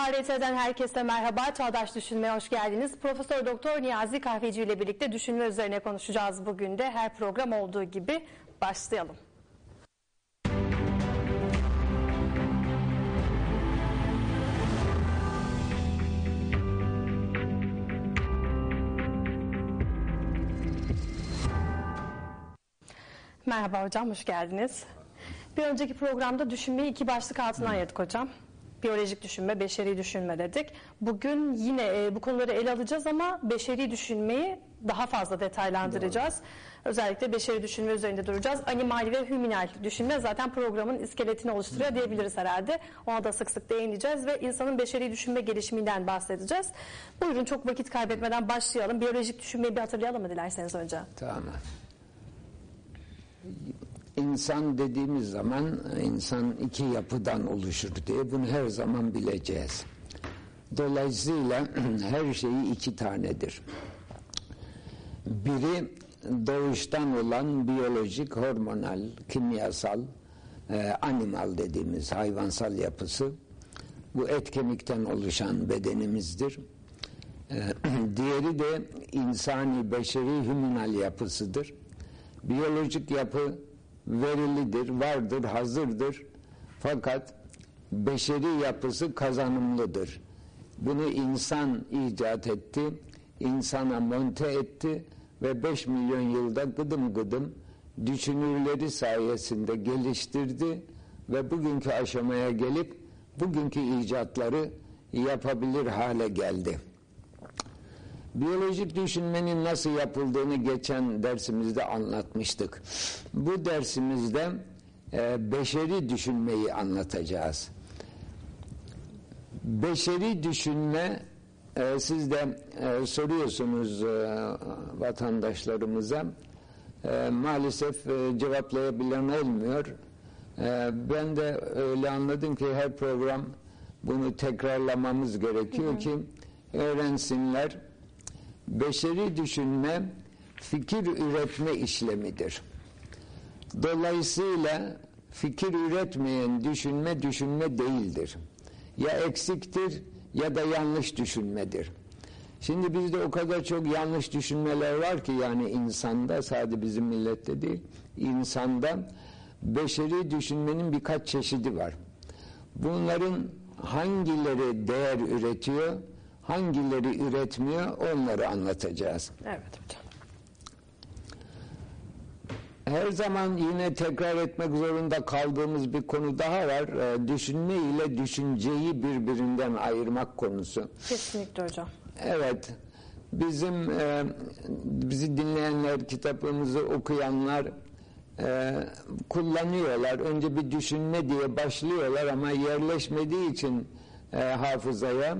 KRT'den herkese merhaba. Çağdaş Düşünmeye hoş geldiniz. Profesör Doktor Niyazi Kahveci ile birlikte düşünme üzerine konuşacağız bugün de. Her program olduğu gibi başlayalım. Merhaba hocam, hoş geldiniz. Bir önceki programda düşünmeyi iki başlık altına ayırdık hocam. Biyolojik düşünme, beşeri düşünme dedik. Bugün yine e, bu konuları ele alacağız ama beşeri düşünmeyi daha fazla detaylandıracağız. Doğru. Özellikle beşeri düşünme üzerinde duracağız. Animal ve hüminal düşünme zaten programın iskeletini oluşturuyor diyebiliriz herhalde. Ona da sık sık değineceğiz ve insanın beşeri düşünme gelişiminden bahsedeceğiz. Buyurun çok vakit kaybetmeden başlayalım. Biyolojik düşünmeyi bir hatırlayalım mı dilerseniz önce? Tamam. İnsan dediğimiz zaman insan iki yapıdan oluşur diye bunu her zaman bileceğiz. Dolayısıyla her şeyi iki tanedir. Biri doğuştan olan biyolojik, hormonal, kimyasal, e, animal dediğimiz hayvansal yapısı. Bu et kemikten oluşan bedenimizdir. E, diğeri de insani, beşeri, hüminal yapısıdır. Biyolojik yapı verilidir, vardır, hazırdır. Fakat beşeri yapısı kazanımlıdır. Bunu insan icat etti, insana monte etti ve 5 milyon yılda gıdım gıdım düşünürleri sayesinde geliştirdi ve bugünkü aşamaya gelip bugünkü icatları yapabilir hale geldi. Biyolojik düşünmenin nasıl yapıldığını geçen dersimizde anlatmıştık. Bu dersimizde e, beşeri düşünmeyi anlatacağız. Beşeri düşünme e, siz de e, soruyorsunuz e, vatandaşlarımıza e, maalesef e, cevaplayabilen olmuyor. E, ben de öyle anladım ki her program bunu tekrarlamamız gerekiyor hı hı. ki öğrensinler beşeri düşünme fikir üretme işlemidir. Dolayısıyla fikir üretmeyen düşünme düşünme değildir. Ya eksiktir ya da yanlış düşünmedir. Şimdi bizde o kadar çok yanlış düşünmeler var ki yani insanda sadece bizim millette değil insanda beşeri düşünmenin birkaç çeşidi var. Bunların hangileri değer üretiyor hangileri üretmiyor onları anlatacağız. Evet hocam. Her zaman yine tekrar etmek zorunda kaldığımız bir konu daha var. Ee, düşünme ile düşünceyi birbirinden ayırmak konusu. Kesinlikle hocam. Evet. Bizim e, bizi dinleyenler, kitabımızı okuyanlar e, kullanıyorlar. Önce bir düşünme diye başlıyorlar ama yerleşmediği için e, hafızaya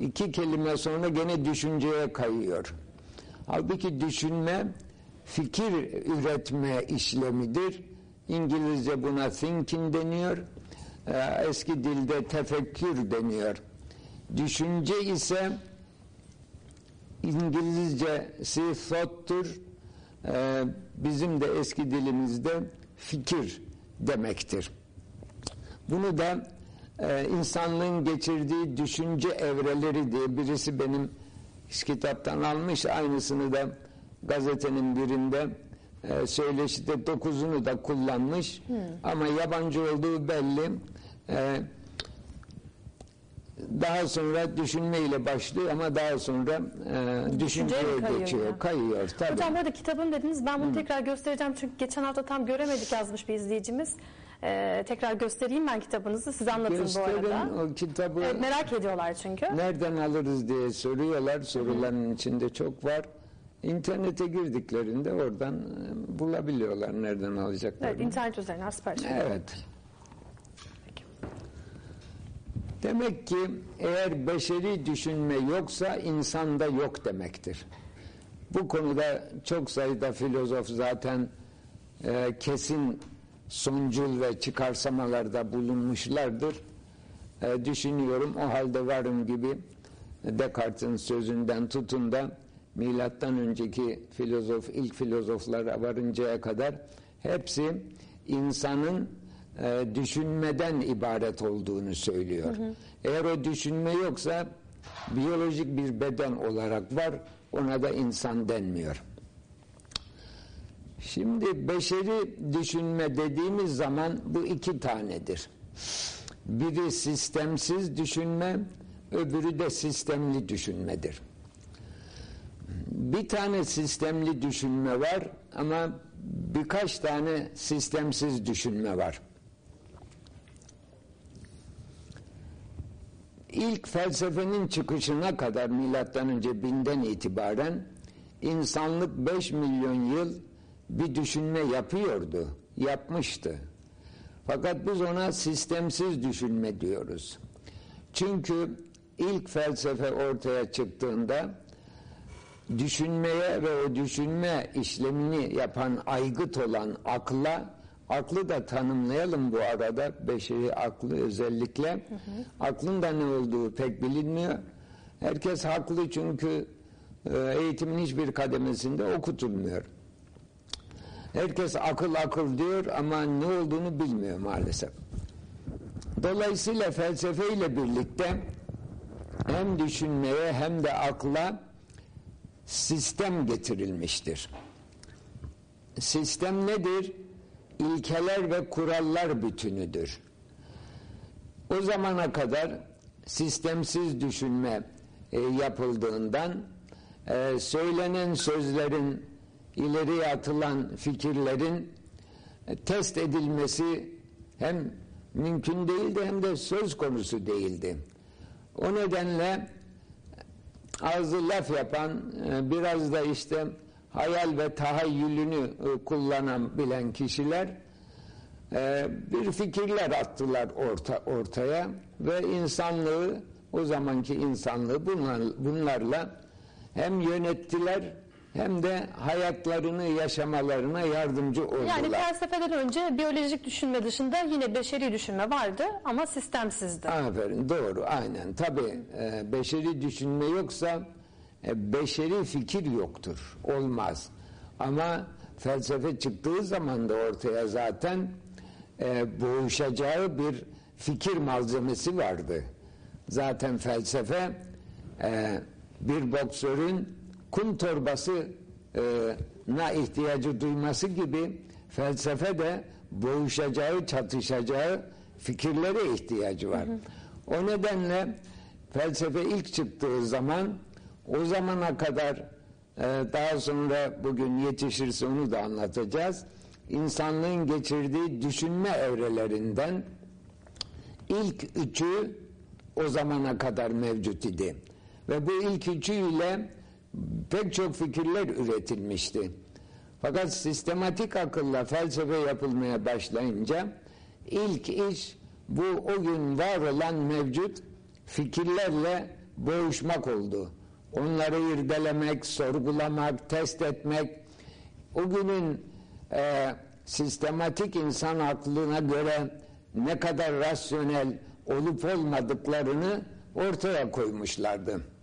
iki kelime sonra gene düşünceye kayıyor. Halbuki düşünme fikir üretme işlemidir. İngilizce buna thinking deniyor. Ee, eski dilde tefekkür deniyor. Düşünce ise İngilizcesi thought'tur. Ee, bizim de eski dilimizde fikir demektir. Bunu da e, insanlığın geçirdiği düşünce evreleri diye birisi benim kitaptan almış aynısını da gazetenin birinde e, söyleşide dokuzunu da kullanmış hmm. ama yabancı olduğu belli e, daha sonra düşünmeyle başlıyor ama daha sonra e, düşünceye kayıyor geçiyor, yani. kayıyor. Tabii. Hocam burada kitabın dediniz ben bunu hmm. tekrar göstereceğim çünkü geçen hafta tam göremedik yazmış bir izleyicimiz. Ee, tekrar göstereyim ben kitabınızı. Size anlatın Gösterin bu arada. o kitabı. Evet, merak ediyorlar çünkü. Nereden alırız diye soruyorlar. Soruların içinde çok var. İnternete girdiklerinde oradan e, bulabiliyorlar nereden alacaklar. Evet, internet üzerinden sipariş Evet. Demek ki eğer beşeri düşünme yoksa insanda yok demektir. Bu konuda çok sayıda filozof zaten e, kesin sonucul ve çıkarsamalarda bulunmuşlardır. E, düşünüyorum o halde varım gibi Descartes'in sözünden tutun da milattan önceki filozof ilk filozoflara varıncaya kadar hepsi insanın e, düşünmeden ibaret olduğunu söylüyor. Eğer o düşünme yoksa biyolojik bir beden olarak var ona da insan denmiyor. Şimdi beşeri düşünme dediğimiz zaman bu iki tanedir. Biri sistemsiz düşünme, öbürü de sistemli düşünmedir. Bir tane sistemli düşünme var ama birkaç tane sistemsiz düşünme var. İlk felsefenin çıkışına kadar milattan önce binden itibaren insanlık 5 milyon yıl bir düşünme yapıyordu, yapmıştı. Fakat biz ona sistemsiz düşünme diyoruz. Çünkü ilk felsefe ortaya çıktığında düşünmeye ve o düşünme işlemini yapan aygıt olan akla aklı da tanımlayalım bu arada beşeri aklı özellikle hı hı. aklın da ne olduğu pek bilinmiyor herkes haklı çünkü e, eğitimin hiçbir kademesinde okutulmuyor herkes akıl akıl diyor ama ne olduğunu bilmiyor maalesef dolayısıyla felsefe ile birlikte hem düşünmeye hem de akla sistem getirilmiştir. Sistem nedir? İlkeler ve kurallar bütünüdür. O zamana kadar sistemsiz düşünme e, yapıldığından e, söylenen sözlerin ileriye atılan fikirlerin e, test edilmesi hem mümkün değildi hem de söz konusu değildi. O nedenle ağzı laf yapan e, biraz da işte hayal ve tahayyülünü e, kullanan bilen kişiler e, bir fikirler attılar orta, ortaya ve insanlığı o zamanki insanlığı bunlar, bunlarla hem yönettiler hem de hayatlarını yaşamalarına yardımcı oldular. Yani felsefeden önce biyolojik düşünme dışında yine beşeri düşünme vardı ama sistemsizdi. Aferin doğru aynen. Tabi e, beşeri düşünme yoksa e, beşeri fikir yoktur. Olmaz. Ama felsefe çıktığı zaman da ortaya zaten e, boğuşacağı bir fikir malzemesi vardı. Zaten felsefe e, bir boksörün kum torbası e, na ihtiyacı duyması gibi felsefe de boğuşacağı, çatışacağı fikirlere ihtiyacı var. Hı hı. O nedenle felsefe ilk çıktığı zaman o zamana kadar e, daha sonra bugün yetişirse onu da anlatacağız. İnsanlığın geçirdiği düşünme evrelerinden ilk üçü o zamana kadar mevcut idi. Ve bu ilk üçüyle pek çok fikirler üretilmişti. Fakat sistematik akılla felsefe yapılmaya başlayınca ilk iş bu o gün var olan mevcut fikirlerle boğuşmak oldu. Onları irdelemek, sorgulamak, test etmek o günün e, sistematik insan aklına göre ne kadar rasyonel olup olmadıklarını ortaya koymuşlardı.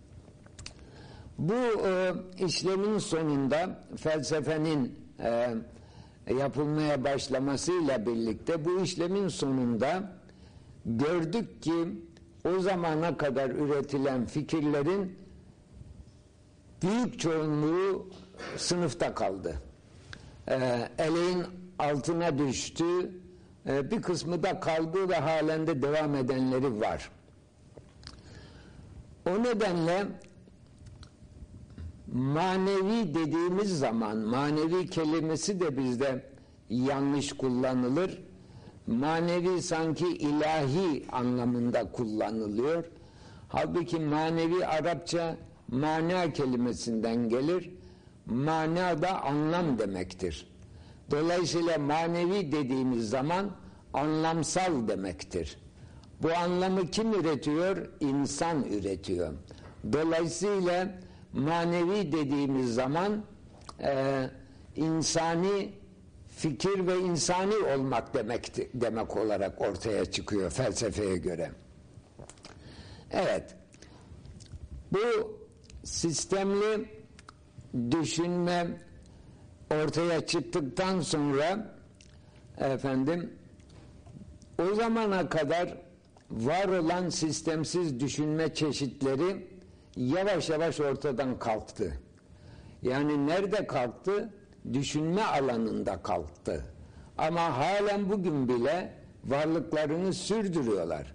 Bu e, işlemin sonunda felsefenin e, yapılmaya başlamasıyla birlikte bu işlemin sonunda gördük ki o zamana kadar üretilen fikirlerin büyük çoğunluğu sınıfta kaldı. E, eleğin altına düştü, e, bir kısmı da kaldı ve halen de devam edenleri var. O nedenle manevi dediğimiz zaman manevi kelimesi de bizde yanlış kullanılır. Manevi sanki ilahi anlamında kullanılıyor. Halbuki manevi Arapça mana kelimesinden gelir. Mana da anlam demektir. Dolayısıyla manevi dediğimiz zaman anlamsal demektir. Bu anlamı kim üretiyor? İnsan üretiyor. Dolayısıyla manevi dediğimiz zaman e, insani fikir ve insani olmak demek demek olarak ortaya çıkıyor felsefeye göre. Evet. Bu sistemli düşünme ortaya çıktıktan sonra efendim o zamana kadar var olan sistemsiz düşünme çeşitleri yavaş yavaş ortadan kalktı. Yani nerede kalktı? Düşünme alanında kalktı. Ama halen bugün bile varlıklarını sürdürüyorlar.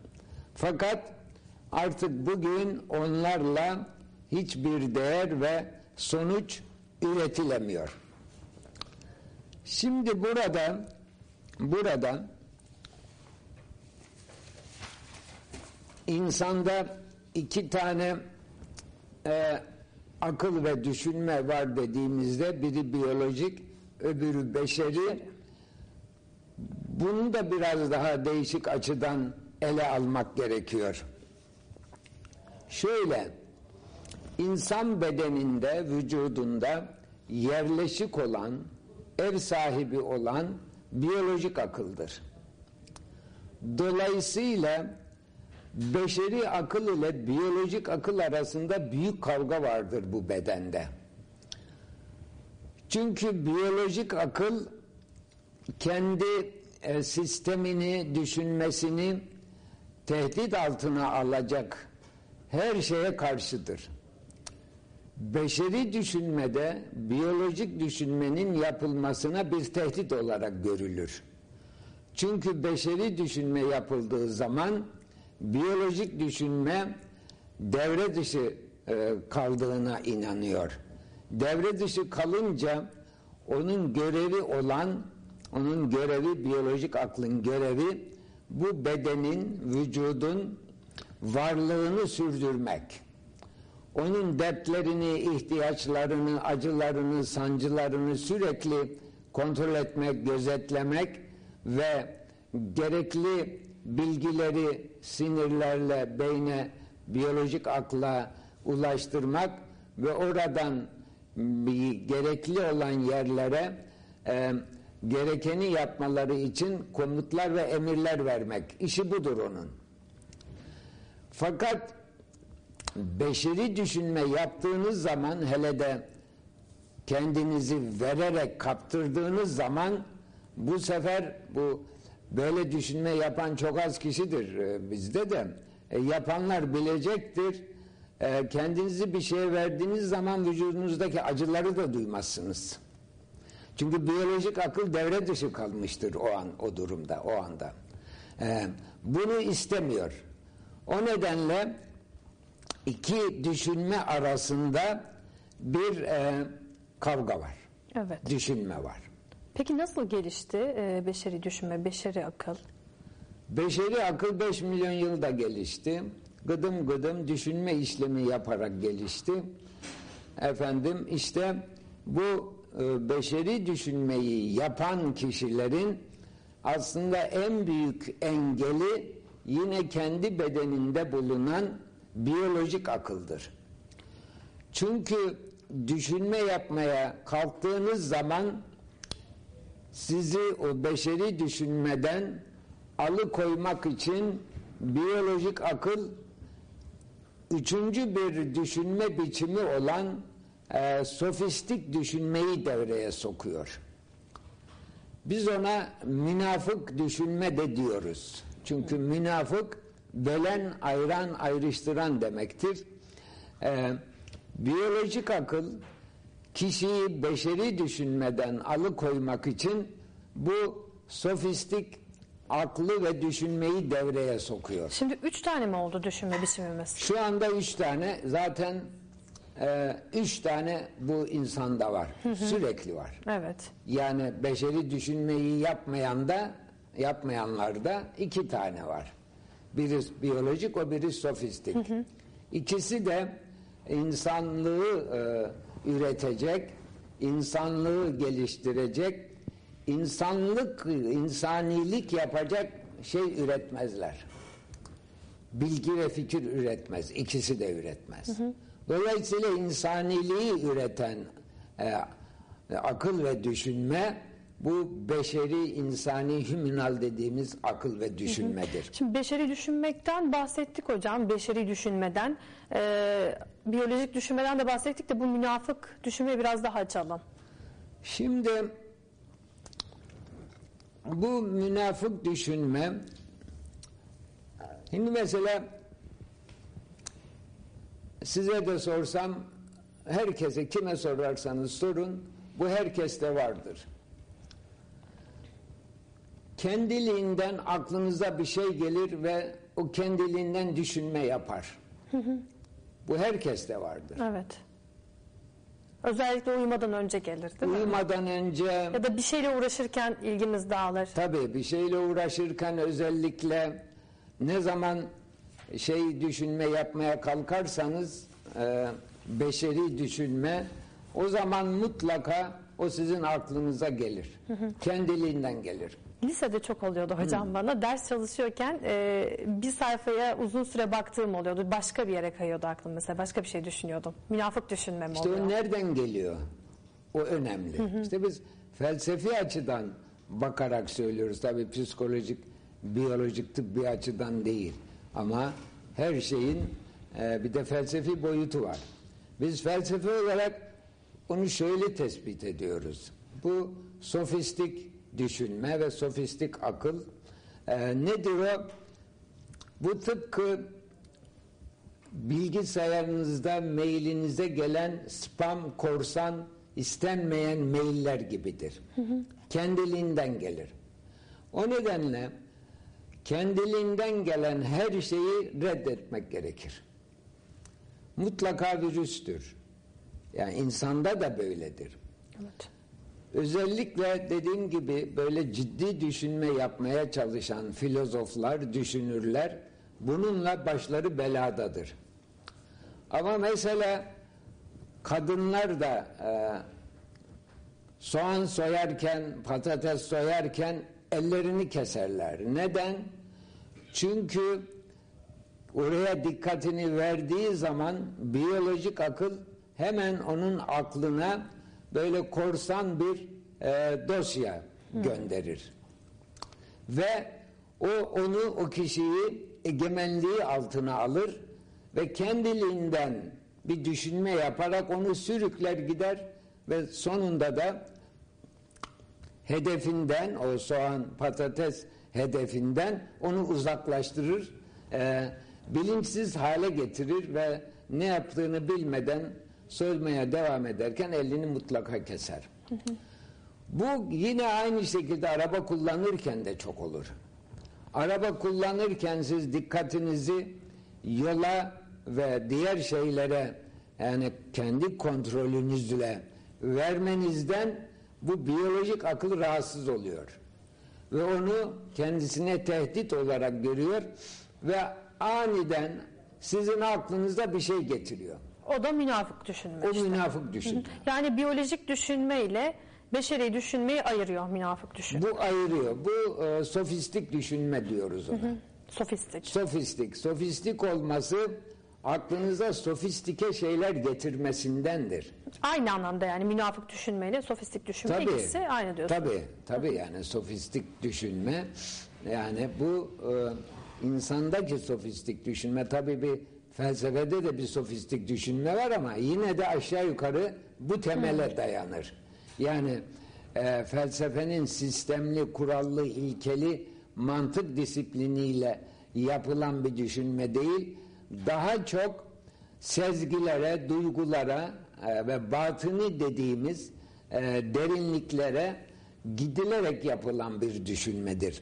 Fakat artık bugün onlarla hiçbir değer ve sonuç üretilemiyor. Şimdi burada burada insanda iki tane e, akıl ve düşünme var dediğimizde biri biyolojik öbürü beşeri bunu da biraz daha değişik açıdan ele almak gerekiyor. Şöyle insan bedeninde vücudunda yerleşik olan ev sahibi olan biyolojik akıldır. Dolayısıyla beşeri akıl ile biyolojik akıl arasında büyük kavga vardır bu bedende. Çünkü biyolojik akıl kendi e, sistemini, düşünmesini tehdit altına alacak her şeye karşıdır. Beşeri düşünmede biyolojik düşünmenin yapılmasına bir tehdit olarak görülür. Çünkü beşeri düşünme yapıldığı zaman biyolojik düşünme devre dışı e, kaldığına inanıyor. Devre dışı kalınca onun görevi olan, onun görevi biyolojik aklın görevi bu bedenin, vücudun varlığını sürdürmek. Onun dertlerini, ihtiyaçlarını, acılarını, sancılarını sürekli kontrol etmek, gözetlemek ve gerekli bilgileri sinirlerle beyne, biyolojik akla ulaştırmak ve oradan gerekli olan yerlere e, gerekeni yapmaları için komutlar ve emirler vermek. İşi budur onun. Fakat beşeri düşünme yaptığınız zaman hele de kendinizi vererek kaptırdığınız zaman bu sefer bu böyle düşünme yapan çok az kişidir e, bizde de. E, yapanlar bilecektir. E, kendinizi bir şeye verdiğiniz zaman vücudunuzdaki acıları da duymazsınız. Çünkü biyolojik akıl devre dışı kalmıştır o an o durumda o anda. E, bunu istemiyor. O nedenle iki düşünme arasında bir e, kavga var. Evet. düşünme var Peki nasıl gelişti e, beşeri düşünme, beşeri akıl? Beşeri akıl 5 milyon yılda gelişti. Gıdım gıdım düşünme işlemi yaparak gelişti. Efendim işte bu e, beşeri düşünmeyi yapan kişilerin aslında en büyük engeli yine kendi bedeninde bulunan biyolojik akıldır. Çünkü düşünme yapmaya kalktığınız zaman sizi o beşeri düşünmeden alıkoymak için biyolojik akıl üçüncü bir düşünme biçimi olan e, sofistik düşünmeyi devreye sokuyor. Biz ona münafık düşünme de diyoruz. Çünkü münafık bölen, ayıran, ayrıştıran demektir. E, biyolojik akıl kişiyi beşeri düşünmeden alıkoymak için bu sofistik aklı ve düşünmeyi devreye sokuyor. Şimdi üç tane mi oldu düşünme biçimimiz? Şu anda üç tane zaten e, üç tane bu insanda var. Sürekli var. Evet. Yani beşeri düşünmeyi yapmayan da yapmayanlarda iki tane var. Biri biyolojik o biri sofistik. İkisi de insanlığı e, üretecek, insanlığı geliştirecek, insanlık, insanilik yapacak şey üretmezler. Bilgi ve fikir üretmez. İkisi de üretmez. Dolayısıyla insaniliği üreten e, akıl ve düşünme bu beşeri, insani, hüminal dediğimiz akıl ve düşünmedir. Şimdi beşeri düşünmekten bahsettik hocam, beşeri düşünmeden. Ee, biyolojik düşünmeden de bahsettik de bu münafık düşünmeyi biraz daha açalım. Şimdi bu münafık düşünme Şimdi mesela size de sorsam herkese kime sorarsanız sorun bu herkeste vardır. Kendiliğinden aklınıza bir şey gelir ve o kendiliğinden düşünme yapar. Bu herkeste vardır. Evet. Özellikle uyumadan önce gelir değil mi? Uyumadan önce Ya da bir şeyle uğraşırken ilgimiz dağılır. Tabii bir şeyle uğraşırken özellikle ne zaman şey düşünme yapmaya kalkarsanız e, beşeri düşünme o zaman mutlaka o sizin aklınıza gelir. Kendiliğinden gelir. Lisede çok oluyordu hocam bana. Ders çalışıyorken e, bir sayfaya uzun süre baktığım oluyordu. Başka bir yere kayıyordu aklım mesela. Başka bir şey düşünüyordum. Münafık düşünmem İşte oluyor. o nereden geliyor? O önemli. İşte biz felsefi açıdan bakarak söylüyoruz. Tabii psikolojik, biyolojik, tıbbi açıdan değil. Ama her şeyin e, bir de felsefi boyutu var. Biz felsefe olarak onu şöyle tespit ediyoruz. Bu sofistik düşünme ve sofistik akıl e, nedir o? Bu tıpkı bilgisayarınızda mailinize gelen spam, korsan, istenmeyen mailler gibidir. Kendiliğinden gelir. O nedenle kendiliğinden gelen her şeyi reddetmek gerekir. Mutlaka virüstür. Yani insanda da böyledir. Evet. Özellikle dediğim gibi böyle ciddi düşünme yapmaya çalışan filozoflar, düşünürler bununla başları beladadır. Ama mesela kadınlar da e, soğan soyarken, patates soyarken ellerini keserler. Neden? Çünkü oraya dikkatini verdiği zaman biyolojik akıl hemen onun aklına böyle korsan bir e, dosya gönderir. Ve o onu o kişiyi egemenliği altına alır ve kendiliğinden bir düşünme yaparak onu sürükler gider ve sonunda da hedefinden o soğan patates hedefinden onu uzaklaştırır e, bilinçsiz hale getirir ve ne yaptığını bilmeden soymaya devam ederken elini mutlaka keser. Bu yine aynı şekilde araba kullanırken de çok olur. Araba kullanırken siz dikkatinizi yola ve diğer şeylere yani kendi kontrolünüzle vermenizden bu biyolojik akıl rahatsız oluyor. Ve onu kendisine tehdit olarak görüyor ve aniden sizin aklınıza bir şey getiriyor. O da münafık düşünme O işte. münafık düşünme. Yani biyolojik düşünme ile beşeri düşünmeyi ayırıyor münafık düşünme. Bu ayırıyor. Bu e, sofistik düşünme diyoruz ona. Sofistik. Sofistik. Sofistik olması aklınıza sofistike şeyler getirmesindendir. Aynı anlamda yani münafık düşünmeyle sofistik düşünme ikisi aynı diyorsun. Tabii, tabii yani sofistik düşünme yani bu e, insandaki sofistik düşünme tabii bir felsefede de bir sofistik düşünme var ama yine de aşağı yukarı bu temele dayanır. Yani e, felsefenin sistemli, kurallı, ilkeli mantık disipliniyle yapılan bir düşünme değil, daha çok sezgilere, duygulara e, ve batını dediğimiz e, derinliklere gidilerek yapılan bir düşünmedir.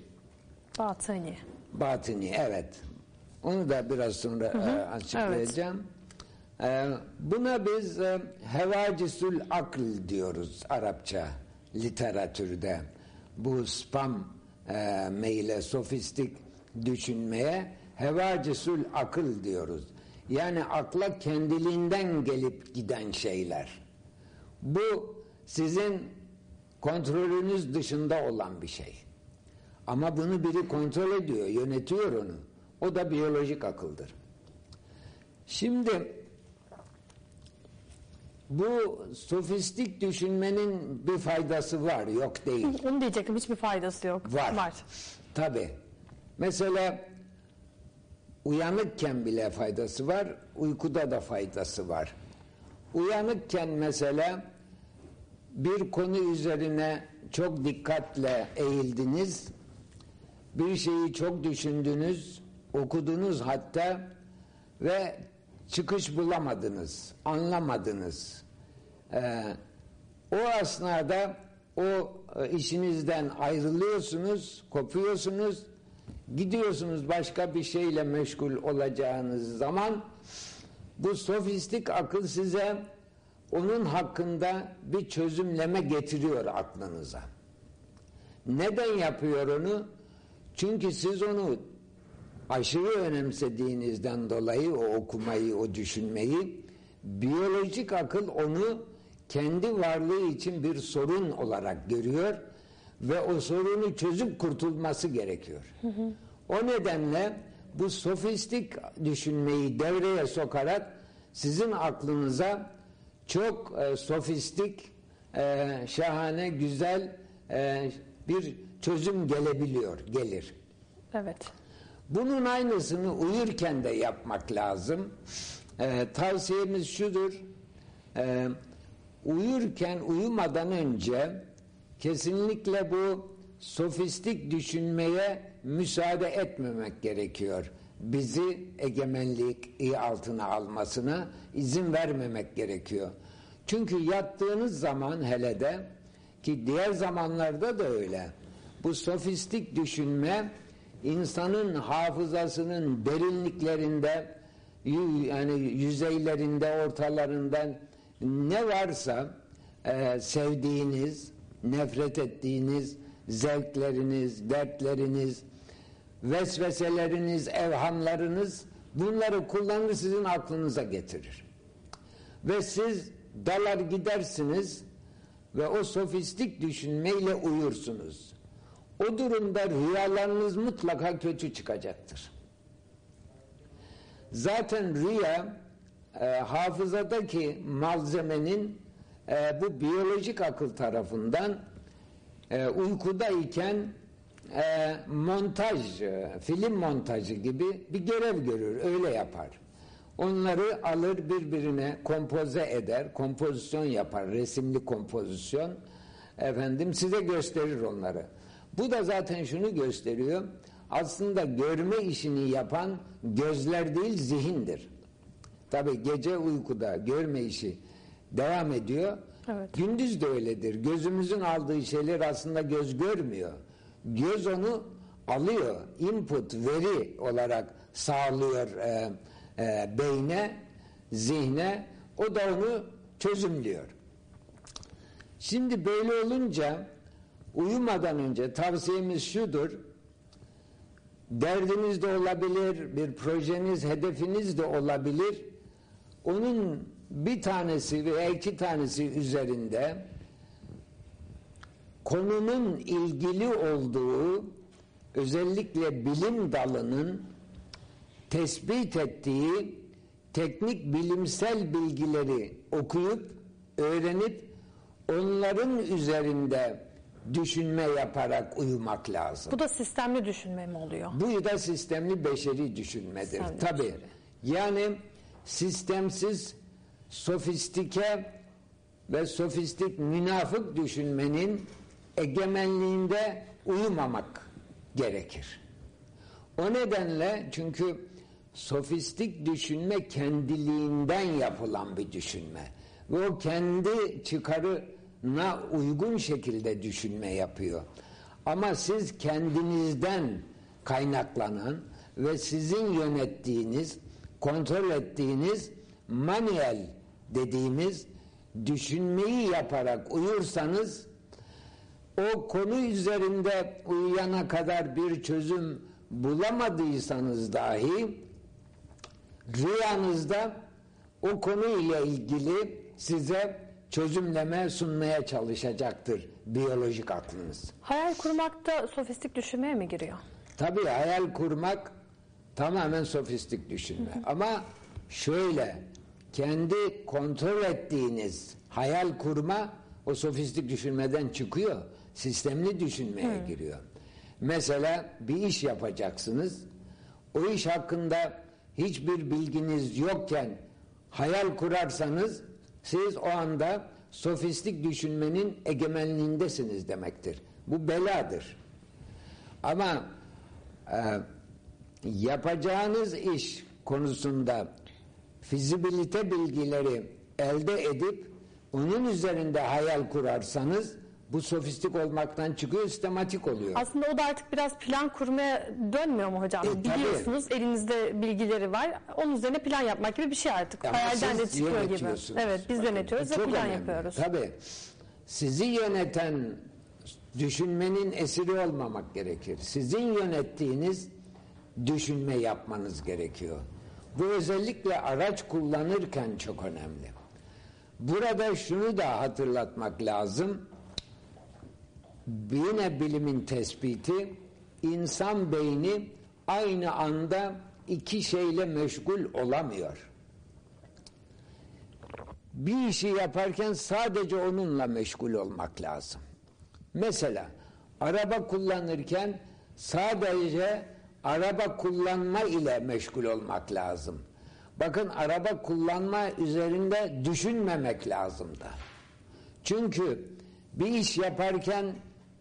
Batıni. Batini, evet. Onu da biraz sonra e, açıklayacağım. E, buna biz e, hevacısül akl diyoruz Arapça literatürde. Bu spam e, meyle, sofistik düşünmeye hevacısül akıl diyoruz. Yani akla kendiliğinden gelip giden şeyler. Bu sizin kontrolünüz dışında olan bir şey. Ama bunu biri kontrol ediyor, yönetiyor onu. O da biyolojik akıldır. Şimdi bu sofistik düşünmenin bir faydası var, yok değil. Onu diyecektim hiçbir faydası yok. Var. Var. Tabi. Mesela uyanıkken bile faydası var, uykuda da faydası var. Uyanıkken mesela bir konu üzerine çok dikkatle eğildiniz, bir şeyi çok düşündünüz, okudunuz hatta ve çıkış bulamadınız, anlamadınız. Ee, o esnada o e, işinizden ayrılıyorsunuz, kopuyorsunuz, gidiyorsunuz başka bir şeyle meşgul olacağınız zaman bu sofistik akıl size onun hakkında bir çözümleme getiriyor aklınıza. Neden yapıyor onu? Çünkü siz onu aşırı önemsediğinizden dolayı o okumayı, o düşünmeyi biyolojik akıl onu kendi varlığı için bir sorun olarak görüyor ve o sorunu çözüp kurtulması gerekiyor. Hı hı. O nedenle bu sofistik düşünmeyi devreye sokarak sizin aklınıza çok e, sofistik, e, şahane, güzel e, bir çözüm gelebiliyor, gelir. Evet. Bunun aynısını uyurken de yapmak lazım. E, tavsiyemiz şudur. E, uyurken uyumadan önce kesinlikle bu sofistik düşünmeye müsaade etmemek gerekiyor. Bizi egemenlik altına almasına izin vermemek gerekiyor. Çünkü yattığınız zaman hele de ki diğer zamanlarda da öyle. Bu sofistik düşünme insanın hafızasının derinliklerinde yani yüzeylerinde ortalarından ne varsa e, sevdiğiniz, nefret ettiğiniz zevkleriniz, dertleriniz, vesveseleriniz, evhamlarınız bunları kullanır sizin aklınıza getirir. Ve siz dalar gidersiniz ve o sofistik düşünmeyle uyursunuz. O durumda rüyalarınız mutlaka kötü çıkacaktır. Zaten rüya e, hafızadaki malzemenin e, bu biyolojik akıl tarafından e, uykudayken e, montaj, e, film montajı gibi bir görev görür, öyle yapar. Onları alır birbirine kompoze eder, kompozisyon yapar, resimli kompozisyon. Efendim size gösterir onları. Bu da zaten şunu gösteriyor. Aslında görme işini yapan gözler değil zihindir. Tabi gece uykuda görme işi devam ediyor. Evet. Gündüz de öyledir. Gözümüzün aldığı şeyler aslında göz görmüyor. Göz onu alıyor. Input, veri olarak sağlıyor e, e, beyne, zihne. O da onu çözümlüyor. Şimdi böyle olunca uyumadan önce tavsiyemiz şudur. Derdiniz de olabilir, bir projeniz, hedefiniz de olabilir. Onun bir tanesi veya iki tanesi üzerinde konunun ilgili olduğu özellikle bilim dalının tespit ettiği teknik bilimsel bilgileri okuyup öğrenip onların üzerinde düşünme yaparak uyumak lazım. Bu da sistemli düşünme mi oluyor? Bu da sistemli beşeri düşünmedir. Tabii. Yani sistemsiz sofistike ve sofistik münafık düşünmenin egemenliğinde uyumamak gerekir. O nedenle çünkü sofistik düşünme kendiliğinden yapılan bir düşünme ve o kendi çıkarına uygun şekilde düşünme yapıyor. Ama siz kendinizden kaynaklanan ve sizin yönettiğiniz, kontrol ettiğiniz manuel dediğimiz düşünmeyi yaparak uyursanız o konu üzerinde uyuyana kadar bir çözüm bulamadıysanız dahi rüyanızda o konu ile ilgili size çözümleme sunmaya çalışacaktır biyolojik aklınız. Hayal kurmak da sofistik düşünmeye mi giriyor? Tabii hayal kurmak tamamen sofistik düşünme. Hı hı. Ama şöyle kendi kontrol ettiğiniz hayal kurma o sofistik düşünmeden çıkıyor. Sistemli düşünmeye hmm. giriyor. Mesela bir iş yapacaksınız. O iş hakkında hiçbir bilginiz yokken hayal kurarsanız siz o anda sofistik düşünmenin egemenliğindesiniz demektir. Bu beladır. Ama e, yapacağınız iş konusunda fizibilite bilgileri elde edip onun üzerinde hayal kurarsanız bu sofistik olmaktan çıkıyor, sistematik oluyor. Aslında o da artık biraz plan kurmaya dönmüyor mu hocam? E, tabii. Biliyorsunuz elinizde bilgileri var. Onun üzerine plan yapmak gibi bir şey artık. Ama Hayalden de çıkıyor gibi. Evet biz Bakın, yönetiyoruz ve plan önemli. yapıyoruz. Tabii. Sizi yöneten düşünmenin esiri olmamak gerekir. Sizin yönettiğiniz düşünme yapmanız gerekiyor. Bu özellikle araç kullanırken çok önemli. Burada şunu da hatırlatmak lazım. Yine bilimin tespiti insan beyni aynı anda iki şeyle meşgul olamıyor bir işi yaparken sadece onunla meşgul olmak lazım. Mesela araba kullanırken sadece araba kullanma ile meşgul olmak lazım. Bakın araba kullanma üzerinde düşünmemek lazım da. Çünkü bir iş yaparken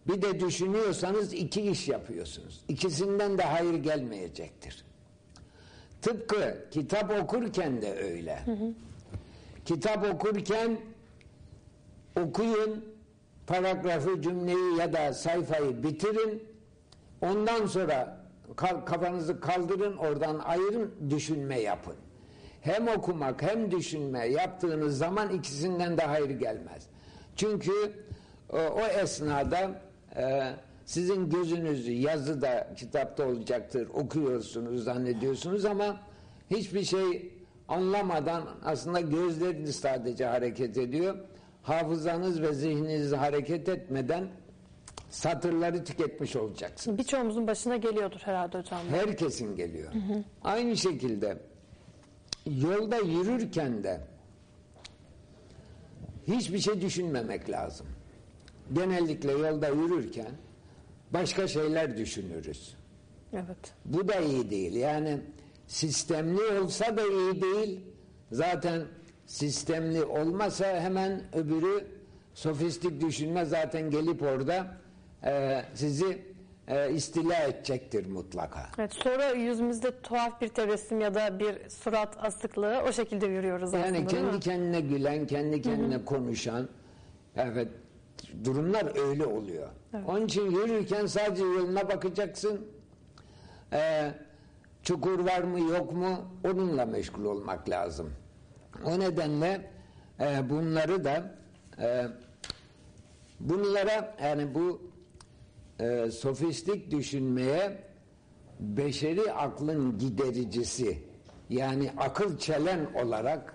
bir de düşünüyorsanız iki iş yapıyorsunuz. İkisinden de hayır gelmeyecektir. Tıpkı kitap okurken de öyle. Kitap okurken okuyun, paragrafı, cümleyi ya da sayfayı bitirin. Ondan sonra kafanızı kaldırın, oradan ayırın, düşünme yapın. Hem okumak hem düşünme yaptığınız zaman ikisinden de hayır gelmez. Çünkü e, o esnada e, sizin gözünüz yazıda, kitapta olacaktır, okuyorsunuz, zannediyorsunuz ama hiçbir şey anlamadan aslında gözleriniz sadece hareket ediyor. Hafızanız ve zihniniz hareket etmeden satırları tüketmiş olacaksınız. Birçoğumuzun başına geliyordur herhalde hocam. Herkesin geliyor. Aynı şekilde yolda yürürken de hiçbir şey düşünmemek lazım. Genellikle yolda yürürken başka şeyler düşünürüz. Evet. Bu da iyi değil. Yani sistemli olsa da iyi değil. Zaten sistemli olmasa hemen öbürü sofistik düşünme zaten gelip orada e, sizi e, istila edecektir mutlaka. Evet, sonra yüzümüzde tuhaf bir tebessüm ya da bir surat asıklığı o şekilde yürüyoruz aslında. Yani kendi kendine gülen, kendi kendine konuşan evet durumlar öyle oluyor. Onun için yürürken sadece yoluna bakacaksın. Ee, çukur var mı yok mu onunla meşgul olmak lazım. O nedenle e, bunları da e, bunlara yani bu e, sofistik düşünmeye beşeri aklın gidericisi yani akıl çelen olarak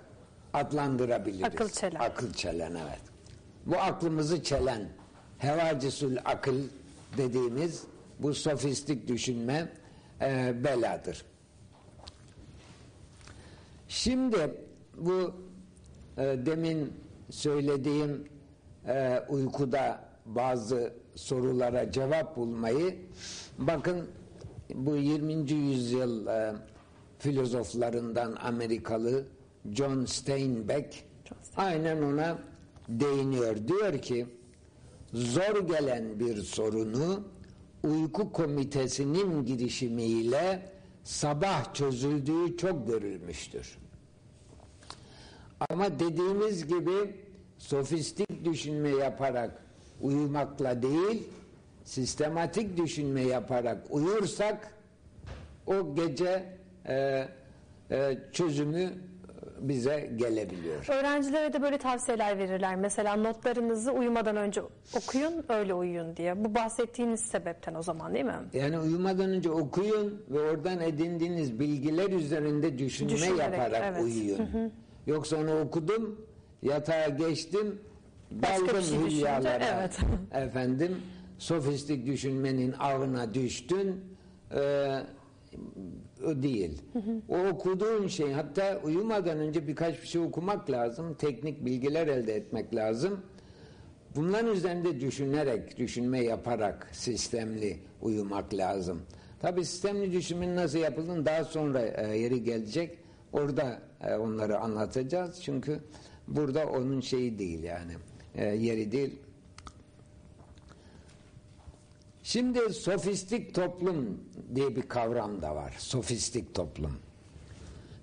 adlandırabiliriz. Akıl çelen. Akıl çelen evet. Bu aklımızı çelen hevacısül akıl dediğimiz bu sofistik düşünme e, beladır. Şimdi bu e, demin söylediğim e, uykuda bazı sorulara cevap bulmayı bakın bu 20. yüzyıl e, filozoflarından Amerikalı John Steinbeck aynen ona değiniyor. Diyor ki zor gelen bir sorunu uyku komitesinin girişimiyle sabah çözüldüğü çok görülmüştür. Ama dediğimiz gibi sofistik düşünme yaparak uyumakla değil, sistematik düşünme yaparak uyursak o gece e, e, çözümü bize gelebiliyor. Öğrencilere de böyle tavsiyeler verirler. Mesela notlarınızı uyumadan önce okuyun, öyle uyuyun diye. Bu bahsettiğiniz sebepten o zaman değil mi? Yani uyumadan önce okuyun ve oradan edindiğiniz bilgiler üzerinde düşünme Düşünerek, yaparak evet. uyuyun. Yoksa onu okudum, yatağa geçtim, Başka daldım şey hülyalara. evet. Efendim, sofistik düşünmenin ağına düştün. Ee, o değil. O okuduğun şey hatta uyumadan önce birkaç bir şey okumak lazım. Teknik bilgiler elde etmek lazım. Bunların üzerinde düşünerek, düşünme yaparak sistemli uyumak lazım. Tabi sistemli düşünmenin nasıl yapıldığını daha sonra e, yeri gelecek. Orada e, onları anlatacağız. Çünkü burada onun şeyi değil yani. E, yeri değil. Şimdi sofistik toplum diye bir kavram da var. Sofistik toplum.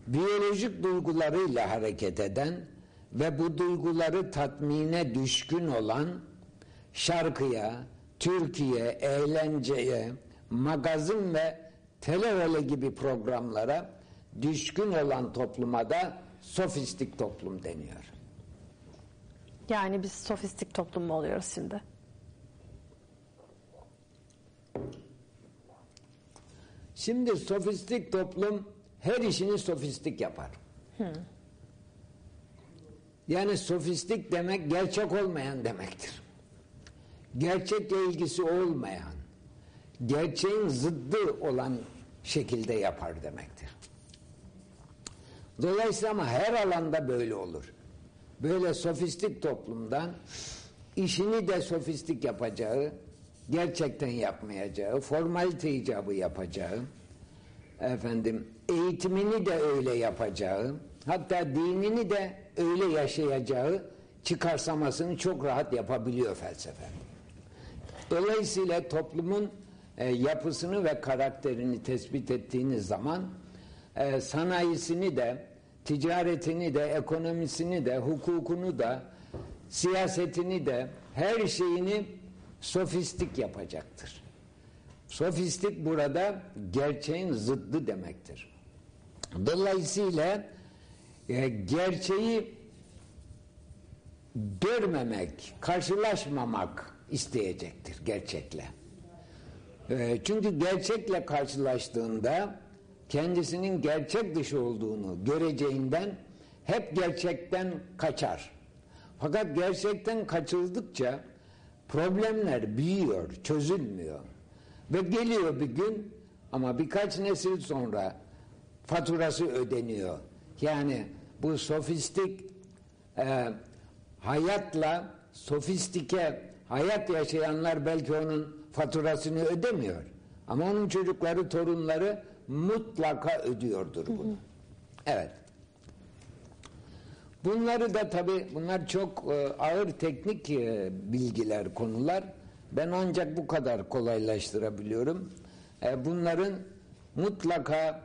Biyolojik duygularıyla hareket eden ve bu duyguları tatmine düşkün olan şarkıya, Türkiye, eğlenceye, magazin ve televele gibi programlara düşkün olan topluma da sofistik toplum deniyor. Yani biz sofistik toplum mu oluyoruz şimdi? Şimdi sofistik toplum her işini sofistik yapar. Yani sofistik demek gerçek olmayan demektir. Gerçekle ilgisi olmayan, gerçeğin zıddı olan şekilde yapar demektir. Dolayısıyla ama her alanda böyle olur. Böyle sofistik toplumdan işini de sofistik yapacağı, gerçekten yapmayacağı, formalite icabı yapacağı, efendim eğitimini de öyle yapacağı, hatta dinini de öyle yaşayacağı çıkarsamasını çok rahat yapabiliyor felsefe. Dolayısıyla toplumun e, yapısını ve karakterini tespit ettiğiniz zaman e, sanayisini de, ticaretini de, ekonomisini de, hukukunu da, siyasetini de, her şeyini sofistik yapacaktır. Sofistik burada gerçeğin zıddı demektir. Dolayısıyla e, gerçeği görmemek, karşılaşmamak isteyecektir gerçekle. E, çünkü gerçekle karşılaştığında kendisinin gerçek dışı olduğunu göreceğinden hep gerçekten kaçar. Fakat gerçekten kaçıldıkça problemler büyüyor, çözülmüyor. Ve geliyor bir gün ama birkaç nesil sonra faturası ödeniyor. Yani bu sofistik e, hayatla sofistike hayat yaşayanlar belki onun faturasını ödemiyor. Ama onun çocukları, torunları mutlaka ödüyordur bunu. Evet. Bunları da tabi bunlar çok e, ağır teknik e, bilgiler, konular. Ben ancak bu kadar kolaylaştırabiliyorum. E, bunların mutlaka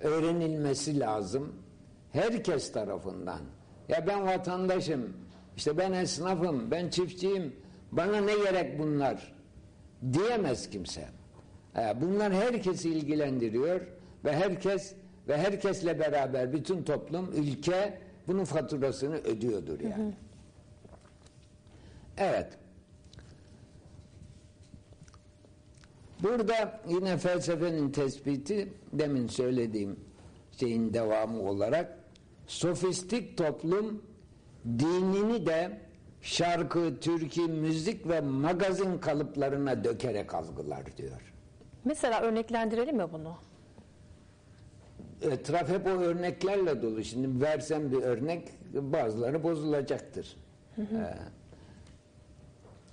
öğrenilmesi lazım. Herkes tarafından. Ya ben vatandaşım, işte ben esnafım, ben çiftçiyim, bana ne gerek bunlar diyemez kimse. E, bunlar herkesi ilgilendiriyor ve herkes ve herkesle beraber bütün toplum, ülke bunun faturasını ödüyordur yani. Hı hı. Evet. Burada yine felsefenin tespiti demin söylediğim şeyin devamı olarak sofistik toplum dinini de şarkı, türkü, müzik ve magazin kalıplarına dökerek algılar diyor. Mesela örneklendirelim mi bunu? Etraf hep o örneklerle dolu. Şimdi versem bir örnek bazıları bozulacaktır. Hı hı.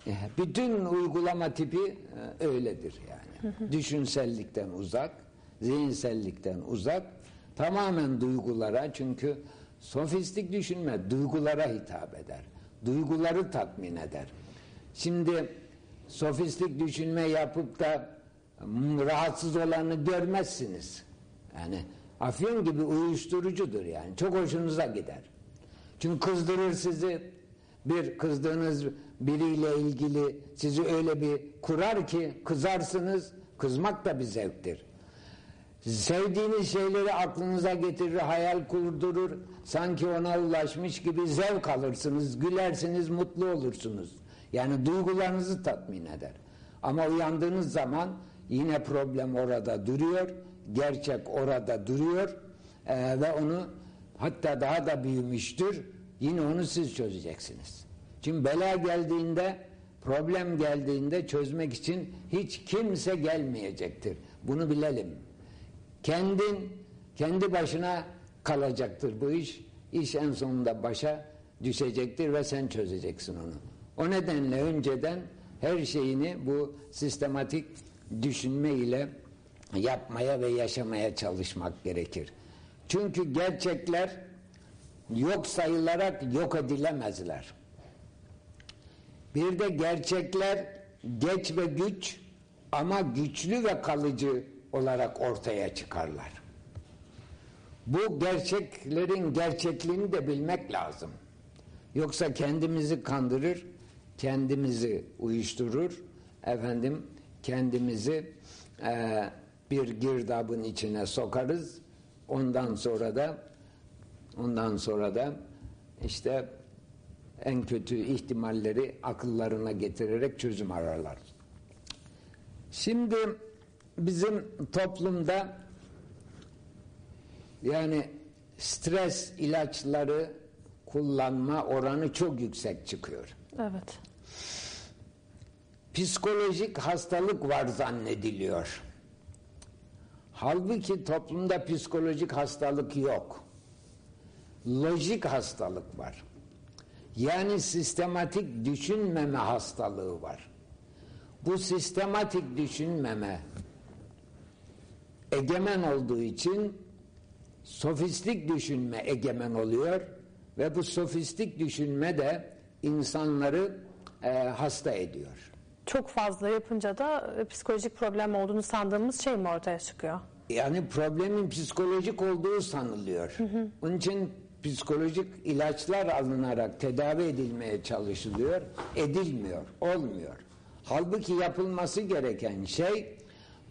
Ee, bütün uygulama tipi e, öyledir yani. Hı hı. Düşünsellikten uzak, zihinsellikten uzak, tamamen duygulara çünkü sofistik düşünme duygulara hitap eder. Duyguları tatmin eder. Şimdi sofistik düşünme yapıp da rahatsız olanı görmezsiniz. Yani afyon gibi uyuşturucudur yani. Çok hoşunuza gider. Çünkü kızdırır sizi bir kızdığınız biriyle ilgili sizi öyle bir kurar ki kızarsınız. Kızmak da bir zevktir. Sevdiğiniz şeyleri aklınıza getirir, hayal kurdurur. Sanki ona ulaşmış gibi zevk alırsınız, gülersiniz, mutlu olursunuz. Yani duygularınızı tatmin eder. Ama uyandığınız zaman yine problem orada duruyor. Gerçek orada duruyor. Ee, ve onu hatta daha da büyümüştür. Yine onu siz çözeceksiniz. Çünkü bela geldiğinde, problem geldiğinde çözmek için hiç kimse gelmeyecektir. Bunu bilelim. Kendin, kendi başına kalacaktır bu iş. İş en sonunda başa düşecektir ve sen çözeceksin onu. O nedenle önceden her şeyini bu sistematik düşünme ile yapmaya ve yaşamaya çalışmak gerekir. Çünkü gerçekler yok sayılarak yok edilemezler. Bir de gerçekler geç ve güç ama güçlü ve kalıcı olarak ortaya çıkarlar. Bu gerçeklerin gerçekliğini de bilmek lazım. Yoksa kendimizi kandırır, kendimizi uyuşturur, efendim kendimizi e, bir girdabın içine sokarız. Ondan sonra da ondan sonra da işte en kötü ihtimalleri akıllarına getirerek çözüm ararlar. Şimdi bizim toplumda yani stres ilaçları kullanma oranı çok yüksek çıkıyor. Evet. Psikolojik hastalık var zannediliyor. Halbuki toplumda psikolojik hastalık yok. Lojik hastalık var. Yani sistematik düşünmeme hastalığı var. Bu sistematik düşünmeme egemen olduğu için sofistik düşünme egemen oluyor ve bu sofistik düşünme de insanları e, hasta ediyor. Çok fazla yapınca da e, psikolojik problem olduğunu sandığımız şey mi ortaya çıkıyor? Yani problemin psikolojik olduğu sanılıyor. Onun için psikolojik ilaçlar alınarak tedavi edilmeye çalışılıyor, edilmiyor, olmuyor. Halbuki yapılması gereken şey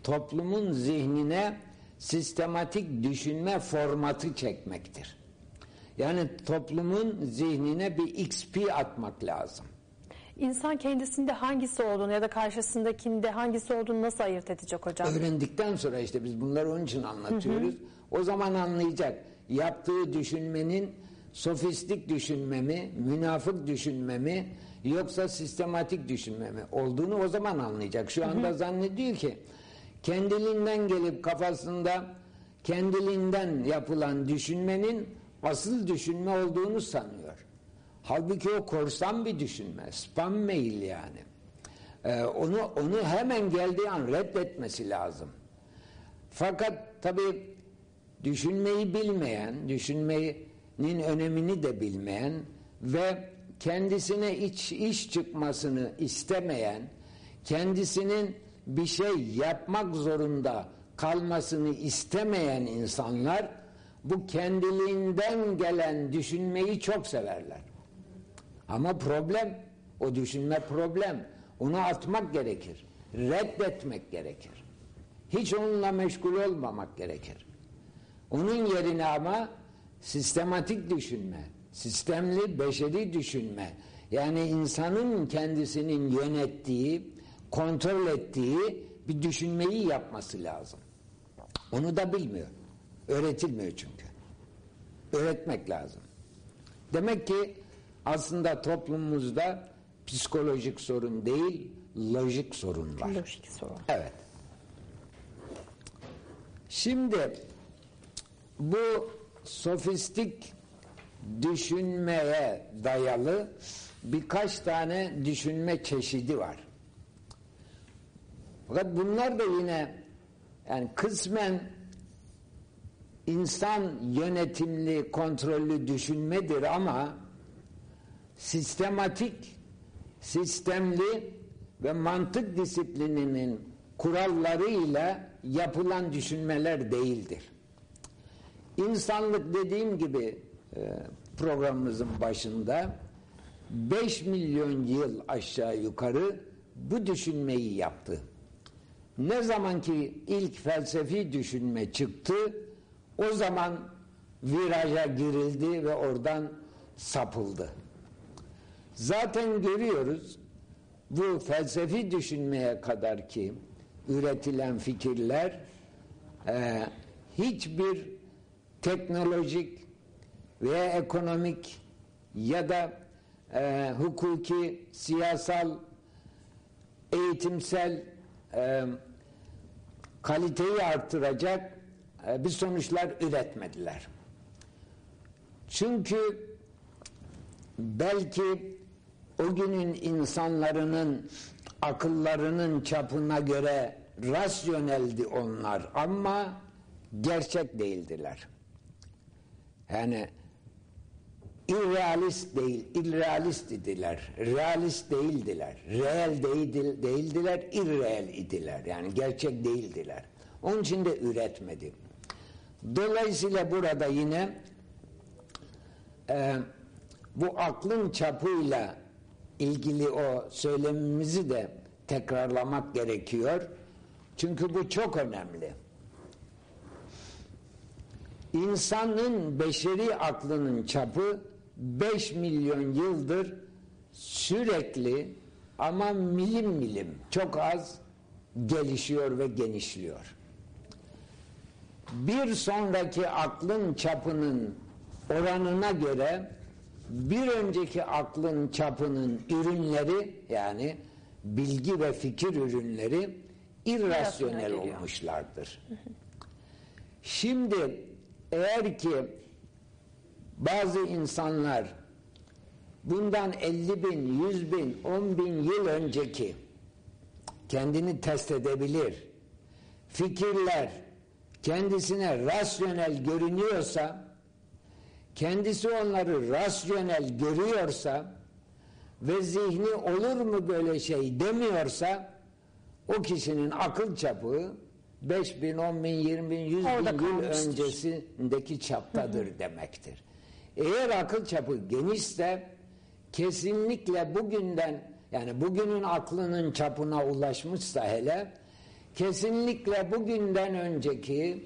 toplumun zihnine sistematik düşünme formatı çekmektir. Yani toplumun zihnine bir XP atmak lazım. İnsan kendisinde hangisi olduğunu ya da karşısındakinde hangisi olduğunu nasıl ayırt edecek hocam? Öğrendikten sonra işte biz bunları onun için anlatıyoruz. O zaman anlayacak. Yaptığı düşünmenin sofistik düşünme mi, münafık düşünme mi yoksa sistematik düşünme mi olduğunu o zaman anlayacak. Şu anda zannediyor ki kendiliğinden gelip kafasında kendiliğinden yapılan düşünmenin asıl düşünme olduğunu sanıyor. Halbuki o korsan bir düşünme, spam mail yani. Ee, onu onu hemen geldiği an reddetmesi lazım. Fakat tabii düşünmeyi bilmeyen, düşünmenin önemini de bilmeyen ve kendisine iç iş çıkmasını istemeyen, kendisinin bir şey yapmak zorunda kalmasını istemeyen insanlar bu kendiliğinden gelen düşünmeyi çok severler. Ama problem, o düşünme problem. Onu atmak gerekir. Reddetmek gerekir. Hiç onunla meşgul olmamak gerekir. Onun yerine ama sistematik düşünme, sistemli beşeri düşünme, yani insanın kendisinin yönettiği, kontrol ettiği bir düşünmeyi yapması lazım. Onu da bilmiyor. Öğretilmiyor çünkü. Öğretmek lazım. Demek ki aslında toplumumuzda psikolojik sorun değil, lojik sorun var. Lojik sorun. Evet. Şimdi bu sofistik düşünmeye dayalı birkaç tane düşünme çeşidi var. Fakat bunlar da yine yani kısmen insan yönetimli, kontrollü düşünmedir ama sistematik, sistemli ve mantık disiplininin kurallarıyla yapılan düşünmeler değildir. İnsanlık dediğim gibi e, programımızın başında 5 milyon yıl aşağı yukarı bu düşünmeyi yaptı. Ne zaman ki ilk felsefi düşünme çıktı, o zaman viraja girildi ve oradan sapıldı. Zaten görüyoruz bu felsefi düşünmeye kadar ki üretilen fikirler e, hiçbir teknolojik veya ekonomik ya da e, hukuki, siyasal, eğitimsel e, kaliteyi artıracak e, bir sonuçlar üretmediler. Çünkü belki o günün insanlarının akıllarının çapına göre rasyoneldi onlar ama gerçek değildiler. Yani irrealist değil, irrealist idiler. Realist değildiler. Reel değil, değildiler, irreel idiler. Yani gerçek değildiler. Onun için de üretmedi. Dolayısıyla burada yine e, bu aklın çapıyla ilgili o söylemimizi de tekrarlamak gerekiyor. Çünkü bu çok önemli. İnsanın beşeri aklının çapı 5 milyon yıldır sürekli ama milim milim çok az gelişiyor ve genişliyor. Bir sonraki aklın çapının oranına göre bir önceki aklın çapının ürünleri yani bilgi ve fikir ürünleri irrasyonel olmuşlardır. Şimdi eğer ki bazı insanlar bundan 50 bin, 100 bin, 10 bin yıl önceki kendini test edebilir. Fikirler kendisine rasyonel görünüyorsa kendisi onları rasyonel görüyorsa ve zihni olur mu böyle şey demiyorsa o kişinin akıl çapı 5 bin, 10 bin, 20 bin, 100 Orada bin yıl öncesindeki çaptadır demektir. Eğer akıl çapı genişse kesinlikle bugünden yani bugünün aklının çapına ulaşmışsa hele kesinlikle bugünden önceki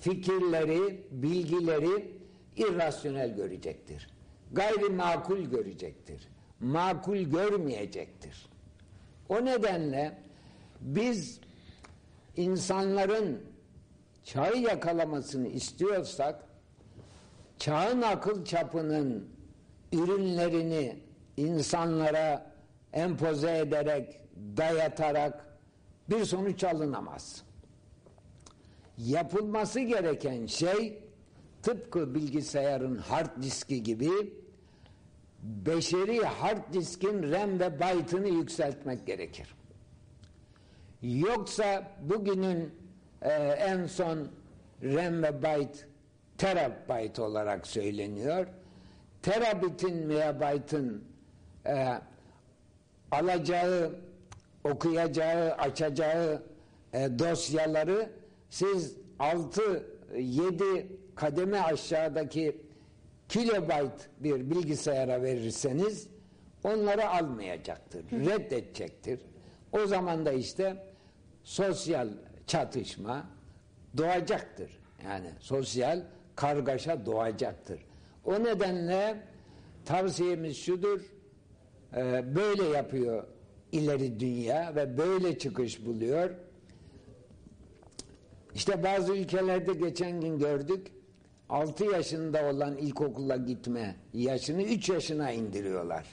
fikirleri, bilgileri irrasyonel görecektir. Gayri makul görecektir. Makul görmeyecektir. O nedenle biz insanların çağı yakalamasını istiyorsak çağın akıl çapının ürünlerini insanlara empoze ederek, dayatarak bir sonuç alınamaz. Yapılması gereken şey tıpkı bilgisayarın hard diski gibi beşeri hard diskin RAM ve byte'ını yükseltmek gerekir. Yoksa bugünün e, en son RAM ve byte terabyte olarak söyleniyor. Terabitin veya byte'ın e, alacağı, okuyacağı, açacağı e, dosyaları siz 6-7 kademe aşağıdaki kilobayt bir bilgisayara verirseniz onları almayacaktır, reddedecektir. O zaman da işte sosyal çatışma doğacaktır. Yani sosyal kargaşa doğacaktır. O nedenle tavsiyemiz şudur, e, böyle yapıyor ileri dünya ve böyle çıkış buluyor. İşte bazı ülkelerde geçen gün gördük, 6 yaşında olan ilkokula gitme yaşını 3 yaşına indiriyorlar.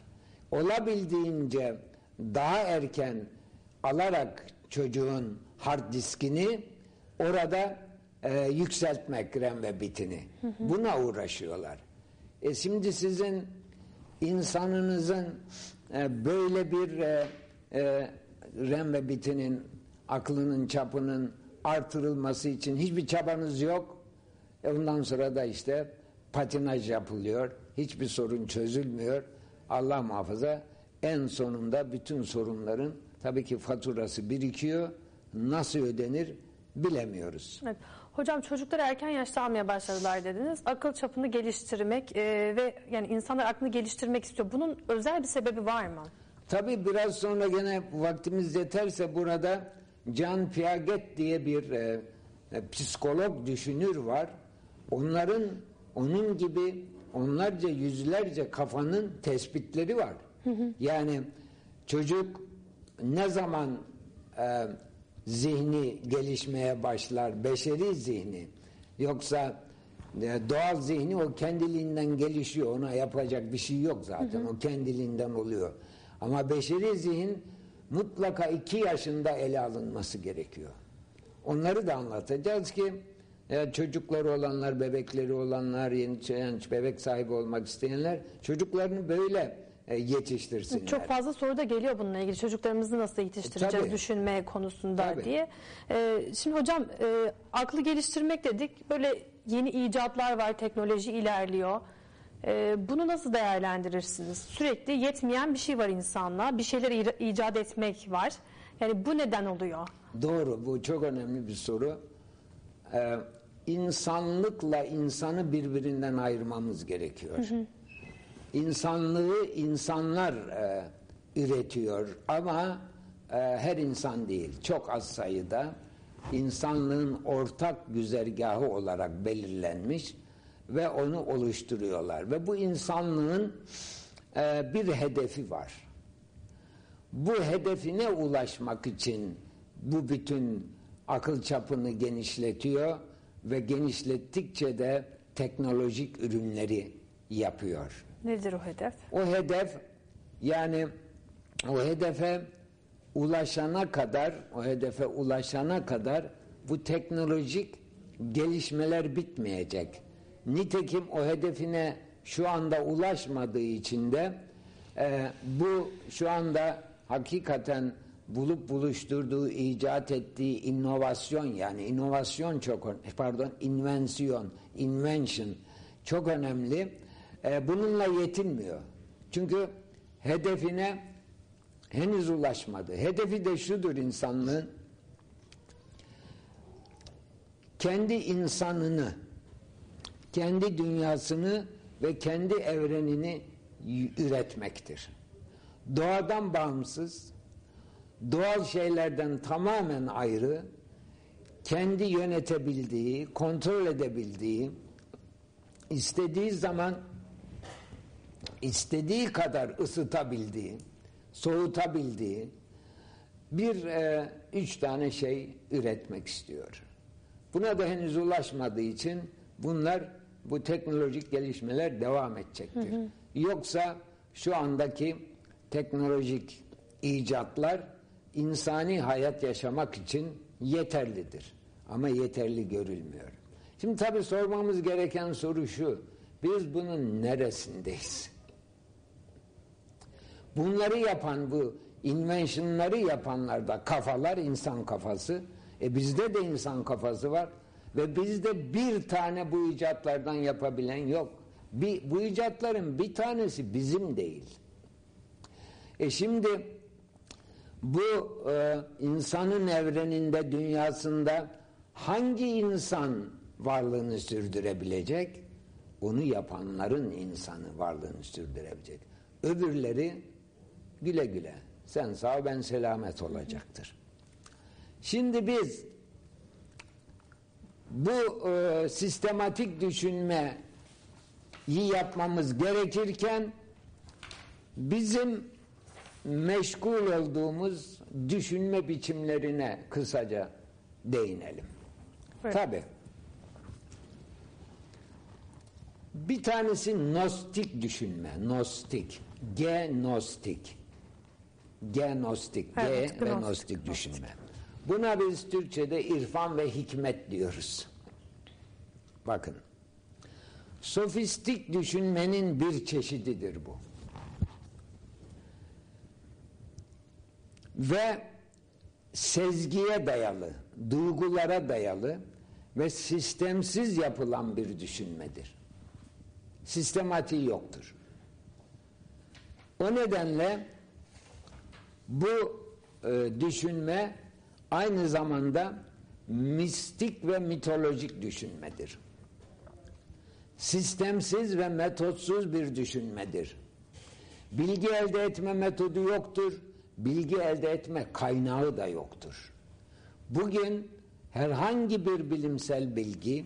Olabildiğince daha erken alarak çocuğun hard diskini orada e, yükseltmek RAM ve bitini. Buna uğraşıyorlar. E şimdi sizin insanınızın e, böyle bir e, e, RAM ve bitinin aklının çapının artırılması için hiçbir çabanız yok. E ondan sonra da işte patinaj yapılıyor. Hiçbir sorun çözülmüyor. Allah muhafaza en sonunda bütün sorunların tabii ki faturası birikiyor. Nasıl ödenir bilemiyoruz. Evet. Hocam çocukları erken yaşta almaya başladılar dediniz. Akıl çapını geliştirmek e, ve yani insanlar aklını geliştirmek istiyor. Bunun özel bir sebebi var mı? Tabii biraz sonra gene vaktimiz yeterse burada Can Piaget diye bir e, e, psikolog düşünür var. Onların onun gibi onlarca yüzlerce kafanın tespitleri var. Yani çocuk ne zaman e, zihni gelişmeye başlar, beşeri zihni yoksa e, doğal zihni o kendiliğinden gelişiyor. Ona yapacak bir şey yok zaten. O kendiliğinden oluyor. Ama beşeri zihin mutlaka iki yaşında ele alınması gerekiyor. Onları da anlatacağız ki e, çocukları olanlar, bebekleri olanlar, yeni genç bebek sahibi olmak isteyenler çocuklarını böyle e, yetiştirsinler. Çok fazla soru da geliyor bununla ilgili. Çocuklarımızı nasıl yetiştireceğiz Tabii. düşünme konusunda Tabii. diye. Ee, şimdi hocam e, aklı geliştirmek dedik. Böyle yeni icatlar var, teknoloji ilerliyor. Ee, bunu nasıl değerlendirirsiniz? Sürekli yetmeyen bir şey var insanla, bir şeyler icat etmek var. Yani bu neden oluyor? Doğru, bu çok önemli bir soru. Ee, insanlıkla insanı birbirinden ayırmamız gerekiyor. İnsanlığı insanlar e, üretiyor ama e, her insan değil, çok az sayıda insanlığın ortak güzergahı olarak belirlenmiş ve onu oluşturuyorlar. Ve bu insanlığın e, bir hedefi var bu hedefine ulaşmak için bu bütün akıl çapını genişletiyor ve genişlettikçe de teknolojik ürünleri yapıyor. Nedir o hedef? O hedef yani o hedefe ulaşana kadar o hedefe ulaşana kadar bu teknolojik gelişmeler bitmeyecek. Nitekim o hedefine şu anda ulaşmadığı için de e, bu şu anda hakikaten bulup buluşturduğu, icat ettiği inovasyon yani inovasyon çok pardon invensiyon, invention çok önemli. E, bununla yetinmiyor. Çünkü hedefine henüz ulaşmadı. Hedefi de şudur insanlığın kendi insanını, kendi dünyasını ve kendi evrenini üretmektir. Doğadan bağımsız, doğal şeylerden tamamen ayrı, kendi yönetebildiği, kontrol edebildiği, istediği zaman istediği kadar ısıtabildiği, soğutabildiği bir e, üç tane şey üretmek istiyor. Buna da henüz ulaşmadığı için bunlar bu teknolojik gelişmeler devam edecektir. Yoksa şu andaki teknolojik icatlar insani hayat yaşamak için yeterlidir. Ama yeterli görülmüyor. Şimdi tabii sormamız gereken soru şu. Biz bunun neresindeyiz? Bunları yapan bu inventionları yapanlar da kafalar insan kafası. E bizde de insan kafası var ve bizde bir tane bu icatlardan yapabilen yok. Bir, bu icatların bir tanesi bizim değil. E şimdi bu e, insanın evreninde, dünyasında hangi insan varlığını sürdürebilecek? Onu yapanların insanı varlığını sürdürebilecek. Öbürleri güle güle. Sen sağ ben selamet olacaktır. Şimdi biz bu e, sistematik düşünmeyi yapmamız gerekirken bizim meşgul olduğumuz düşünme biçimlerine kısaca değinelim. Buyurun. Tabi. Bir tanesi gnostik düşünme. Gnostik. Gnostik. Gnostik. Evet, G ve gnostik düşünme. Buna biz Türkçe'de irfan ve hikmet diyoruz. Bakın. Sofistik düşünmenin bir çeşididir bu. Ve sezgiye dayalı, duygulara dayalı ve sistemsiz yapılan bir düşünmedir. Sistematiği yoktur. O nedenle bu e, düşünme aynı zamanda mistik ve mitolojik düşünmedir. Sistemsiz ve metotsuz bir düşünmedir. Bilgi elde etme metodu yoktur. Bilgi elde etme kaynağı da yoktur. Bugün herhangi bir bilimsel bilgi,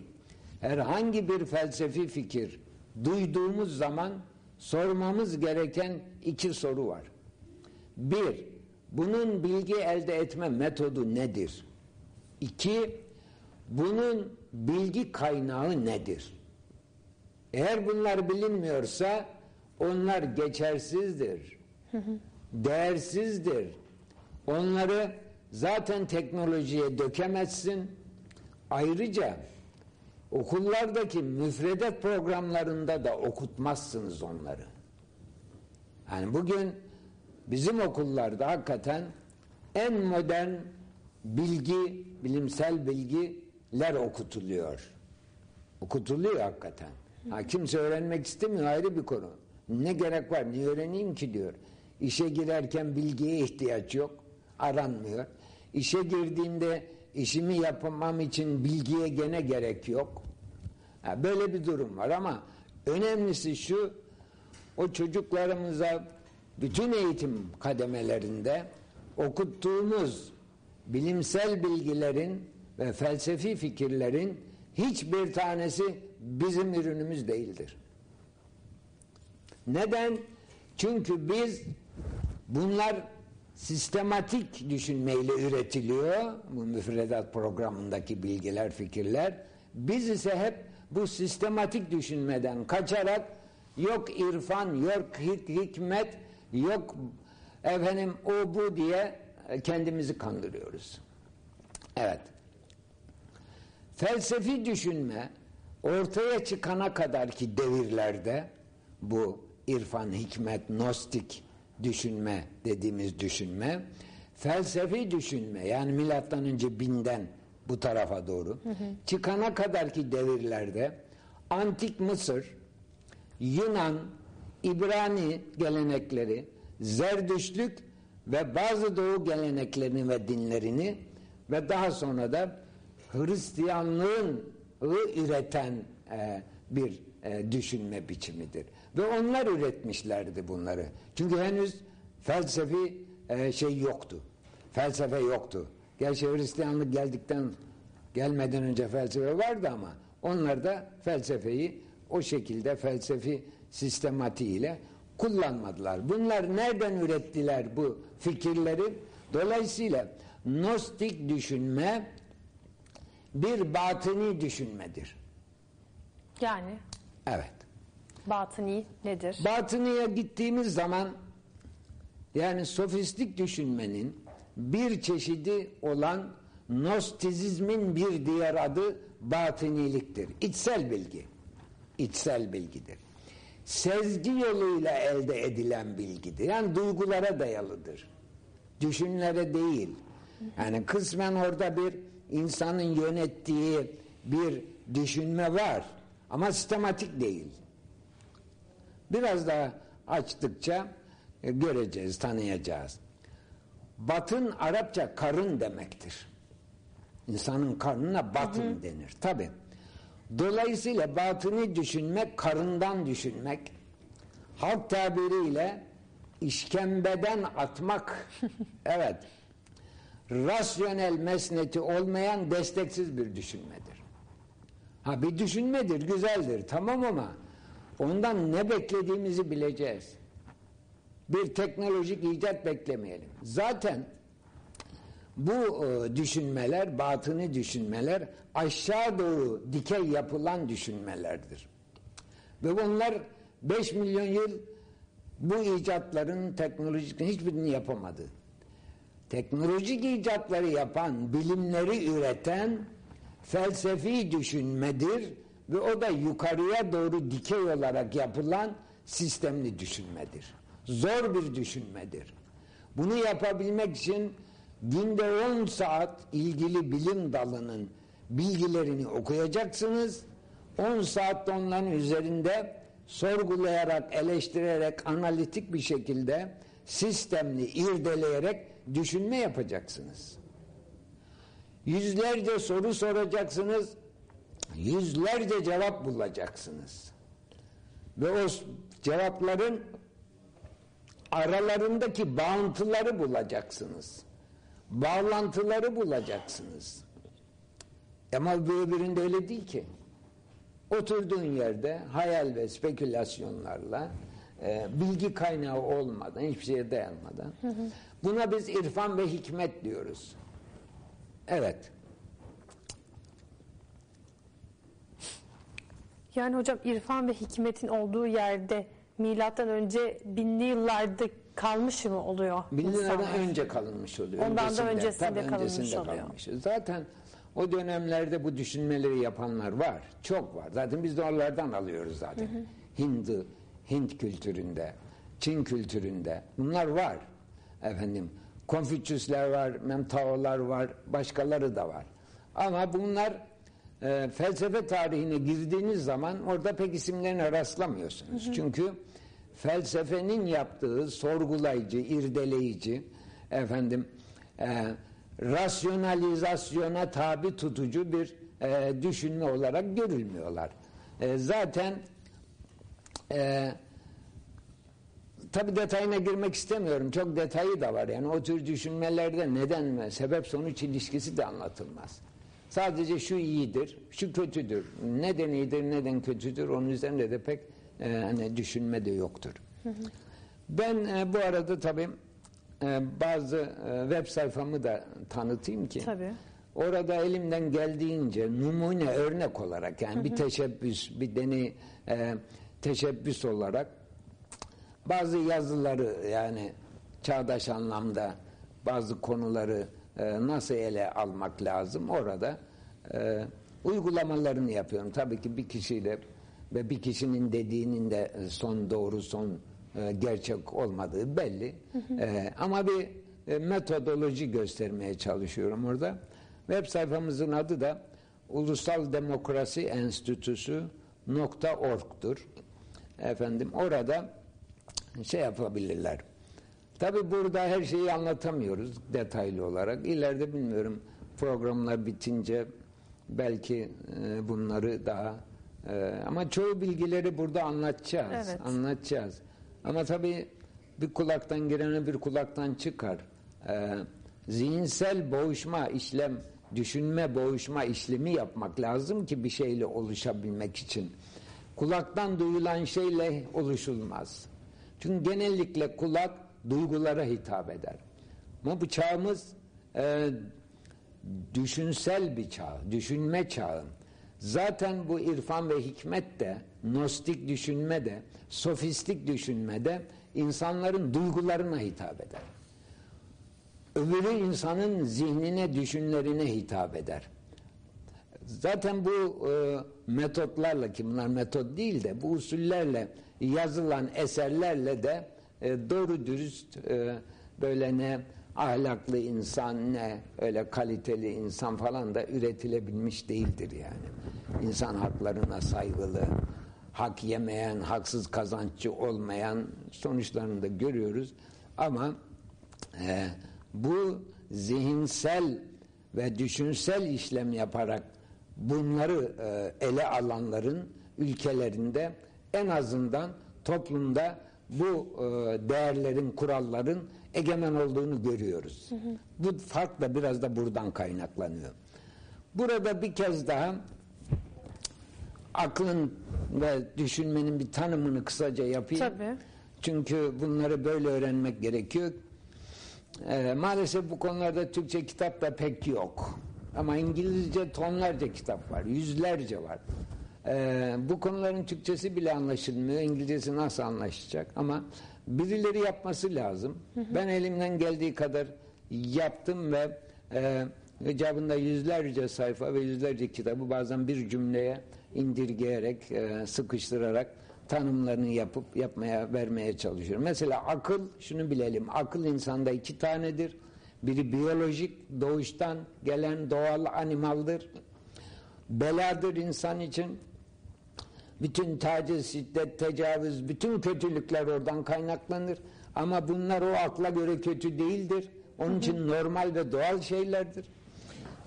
herhangi bir felsefi fikir duyduğumuz zaman sormamız gereken iki soru var. Bir, bunun bilgi elde etme metodu nedir? İki, bunun bilgi kaynağı nedir? Eğer bunlar bilinmiyorsa onlar geçersizdir. Değersizdir. Onları zaten teknolojiye dökemezsin. Ayrıca okullardaki müfredat programlarında da okutmazsınız onları. Yani bugün bizim okullarda hakikaten en modern bilgi, bilimsel bilgiler okutuluyor. Okutuluyor hakikaten. Ha, kimse öğrenmek istemiyor ayrı bir konu. Ne gerek var? Niye öğreneyim ki diyor. İşe girerken bilgiye ihtiyaç yok. Aranmıyor. İşe girdiğimde işimi yapmam için bilgiye gene gerek yok. Ha, böyle bir durum var ama önemlisi şu o çocuklarımıza bütün eğitim kademelerinde okuttuğumuz bilimsel bilgilerin ve felsefi fikirlerin hiçbir tanesi bizim ürünümüz değildir. Neden? Çünkü biz bunlar sistematik düşünmeyle üretiliyor. Bu müfredat programındaki bilgiler, fikirler. Biz ise hep bu sistematik düşünmeden kaçarak yok irfan, yok hik hikmet, yok efendim o bu diye kendimizi kandırıyoruz. Evet. Felsefi düşünme ortaya çıkana kadar ki devirlerde bu irfan, hikmet, gnostik düşünme dediğimiz düşünme felsefi düşünme yani milattan önce binden bu tarafa doğru hı hı. çıkana kadar ki devirlerde antik Mısır, Yunan, İbrani gelenekleri, Zerdüştlük ve bazı doğu geleneklerini ve dinlerini ve daha sonra da Hristiyanlığın üreten e, bir e, düşünme biçimidir. Ve onlar üretmişlerdi bunları. Çünkü henüz felsefi e, şey yoktu. Felsefe yoktu. Gerçi Hristiyanlık geldikten gelmeden önce felsefe vardı ama onlar da felsefeyi o şekilde felsefi sistematiğiyle kullanmadılar. Bunlar nereden ürettiler bu fikirleri? Dolayısıyla Gnostik düşünme bir batıni düşünmedir. Yani? Evet. Batıni nedir? Batıniye gittiğimiz zaman yani sofistik düşünmenin bir çeşidi olan Nostizizmin bir diğer adı batıniliktir. İçsel bilgi. İçsel bilgidir. Sezgi yoluyla elde edilen bilgidir. Yani duygulara dayalıdır. Düşünlere değil. Yani kısmen orada bir insanın yönettiği bir düşünme var. Ama sistematik değil. Biraz daha açtıkça e, göreceğiz, tanıyacağız. Batın Arapça karın demektir. İnsanın karnına batın hı hı. denir. Tabi. Dolayısıyla batını düşünmek, karından düşünmek, halk tabiriyle işkembeden atmak, evet, rasyonel mesneti olmayan desteksiz bir düşünmedir. Ha bir düşünmedir, güzeldir, tamam ama ondan ne beklediğimizi bileceğiz. Bir teknolojik icat beklemeyelim. Zaten bu e, düşünmeler, batını düşünmeler aşağı doğru dikey yapılan düşünmelerdir. Ve bunlar 5 milyon yıl bu icatların teknolojik hiçbirini yapamadı. Teknolojik icatları yapan, bilimleri üreten felsefi düşünmedir ve o da yukarıya doğru dikey olarak yapılan sistemli düşünmedir. Zor bir düşünmedir. Bunu yapabilmek için günde 10 saat ilgili bilim dalının bilgilerini okuyacaksınız. 10 saat onların üzerinde sorgulayarak, eleştirerek, analitik bir şekilde sistemli, irdeleyerek düşünme yapacaksınız. Yüzlerce soru soracaksınız, yüzlerce cevap bulacaksınız. Ve o cevapların aralarındaki bağıntıları bulacaksınız. Bağlantıları bulacaksınız. Ama bu öbüründe öyle değil ki. Oturduğun yerde hayal ve spekülasyonlarla e, bilgi kaynağı olmadan, hiçbir şeye dayanmadan hı hı. buna biz irfan ve hikmet diyoruz. Evet. Yani hocam irfan ve hikmetin olduğu yerde milattan önce binli yıllarda kalmış mı oluyor? Binli yıllardan önce kalınmış oluyor. Ondan öncesinde, da öncesinde kalınmış öncesinde oluyor. Kalmış. Zaten o dönemlerde bu düşünmeleri yapanlar var. Çok var. Zaten biz de onlardan alıyoruz zaten. Hı hı. Hindu, Hint kültüründe, Çin kültüründe bunlar var. Efendim Konfüçyüsler var, Memtaolar var, başkaları da var. Ama bunlar e, felsefe tarihine girdiğiniz zaman orada pek isimlerine rastlamıyorsunuz. Çünkü felsefenin yaptığı sorgulayıcı, irdeleyici, efendim e, rasyonalizasyona tabi tutucu bir e, düşünme olarak görülmüyorlar. E, zaten e, tabi detayına girmek istemiyorum. Çok detayı da var. Yani o tür düşünmelerde neden sebep sonuç ilişkisi de anlatılmaz. Sadece şu iyidir, şu kötüdür. Neden iyidir, neden kötüdür onun üzerinde de pek e, hani düşünme de yoktur. Ben e, bu arada tabii e, bazı e, web sayfamı da tanıtayım ki Tabii. orada elimden geldiğince numune örnek olarak yani bir teşebbüs, bir deney e, teşebbüs olarak bazı yazıları yani çağdaş anlamda bazı konuları e, nasıl ele almak lazım orada e, uygulamalarını yapıyorum. Tabii ki bir kişiyle ve bir kişinin dediğinin de son doğru son e, gerçek olmadığı belli. E, ama bir e, metodoloji göstermeye çalışıyorum orada. Web sayfamızın adı da Ulusal Demokrasi Enstitüsü .org'dur. Efendim orada şey yapabilirler. Tabi burada her şeyi anlatamıyoruz detaylı olarak. İleride bilmiyorum programlar bitince belki e, bunları daha e, ama çoğu bilgileri burada anlatacağız. Evet. Anlatacağız. Ama tabi bir kulaktan girene bir kulaktan çıkar. E, zihinsel boğuşma işlem, düşünme boğuşma işlemi yapmak lazım ki bir şeyle oluşabilmek için. Kulaktan duyulan şeyle oluşulmaz. Çünkü genellikle kulak duygulara hitap eder. Ama bu çağımız e, düşünsel bir çağ, düşünme çağı. Zaten bu irfan ve hikmet de, gnostik düşünme de, sofistik düşünme de insanların duygularına hitap eder. Öbürü insanın zihnine, düşünlerine hitap eder. Zaten bu e, metotlarla ki bunlar metot değil de bu usullerle yazılan eserlerle de e, doğru dürüst e, böyle ne ahlaklı insan ne öyle kaliteli insan falan da üretilebilmiş değildir yani. İnsan haklarına saygılı, hak yemeyen, haksız kazanççı olmayan sonuçlarını da görüyoruz. Ama e, bu zihinsel ve düşünsel işlem yaparak bunları e, ele alanların ülkelerinde en azından toplumda bu e, değerlerin, kuralların egemen olduğunu görüyoruz. Bu fark da biraz da buradan kaynaklanıyor. Burada bir kez daha aklın ve düşünmenin bir tanımını kısaca yapayım. Tabii. Çünkü bunları böyle öğrenmek gerekiyor. Ee, maalesef bu konularda Türkçe kitap da pek yok. Ama İngilizce tonlarca kitap var, yüzlerce var. Ee, bu konuların Türkçesi bile anlaşılmıyor, İngilizcesi nasıl anlaşacak? Ama birileri yapması lazım. Ben elimden geldiği kadar yaptım ve e, icabında yüzlerce sayfa ve yüzlerce kitabı bazen bir cümleye indirgeyerek, e, sıkıştırarak tanımlarını yapıp yapmaya vermeye çalışıyorum. Mesela akıl şunu bilelim. Akıl insanda iki tanedir. Biri biyolojik doğuştan gelen doğal animaldır. Beladır insan için. Bütün taciz, şiddet, tecavüz, bütün kötülükler oradan kaynaklanır. Ama bunlar o akla göre kötü değildir. Onun için normal ve doğal şeylerdir.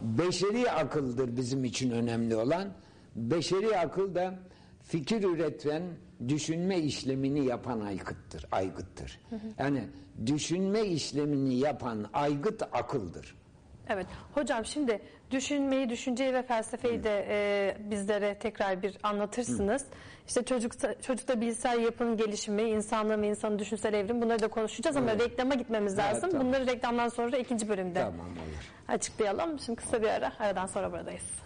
Beşeri akıldır bizim için önemli olan. Beşeri akıl da fikir üreten, düşünme işlemini yapan aygıttır. aygıttır. Yani düşünme işlemini yapan aygıt akıldır. Evet. Hocam şimdi düşünmeyi, düşünceyi ve felsefeyi de e, bizlere tekrar bir anlatırsınız. İşte çocukta, çocukta bilgisayar yapının gelişimi, insanlığın ve insanın düşünsel evrim bunları da konuşacağız ama Evet. reklama gitmemiz Evet, lazım. tamam. Bunları reklamdan sonra ikinci bölümde Tamam olur. açıklayalım. Şimdi kısa bir ara, aradan sonra buradayız.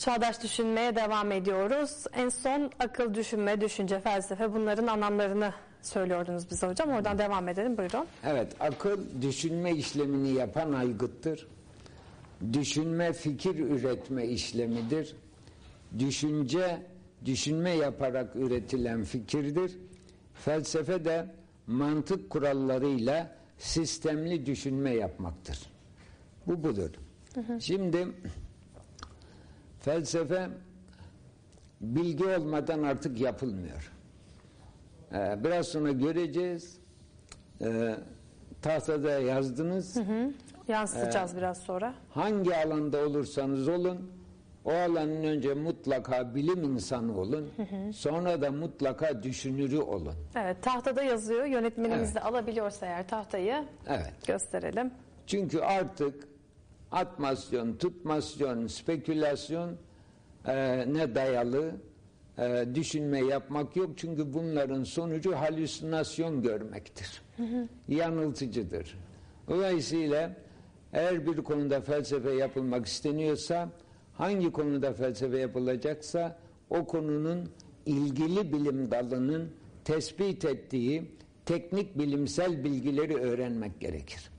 Çağdaş düşünmeye devam ediyoruz. En son akıl, düşünme, düşünce, felsefe bunların anlamlarını söylüyordunuz bize hocam. Oradan devam edelim buyurun. Evet, akıl düşünme işlemini yapan aygıttır. Düşünme fikir üretme işlemidir. Düşünce düşünme yaparak üretilen fikirdir. Felsefe de mantık kurallarıyla sistemli düşünme yapmaktır. Bu budur. Şimdi felsefe bilgi olmadan artık yapılmıyor. Ee, biraz sonra göreceğiz. Ee, tahtada yazdınız. Yansıtacağız biraz sonra. Hangi alanda olursanız olun, o alanın önce mutlaka bilim insanı olun, sonra da mutlaka düşünürü olun. Evet tahtada yazıyor. Yönetmenimiz Evet. de alabiliyorsa eğer tahtayı Evet. gösterelim. Çünkü artık atmasyon, tutmasyon, spekülasyon e, ne dayalı e, düşünme yapmak yok. Çünkü bunların sonucu halüsinasyon görmektir. Yanıltıcıdır. Dolayısıyla eğer bir konuda felsefe yapılmak isteniyorsa hangi konuda felsefe yapılacaksa o konunun ilgili bilim dalının tespit ettiği teknik bilimsel bilgileri öğrenmek gerekir.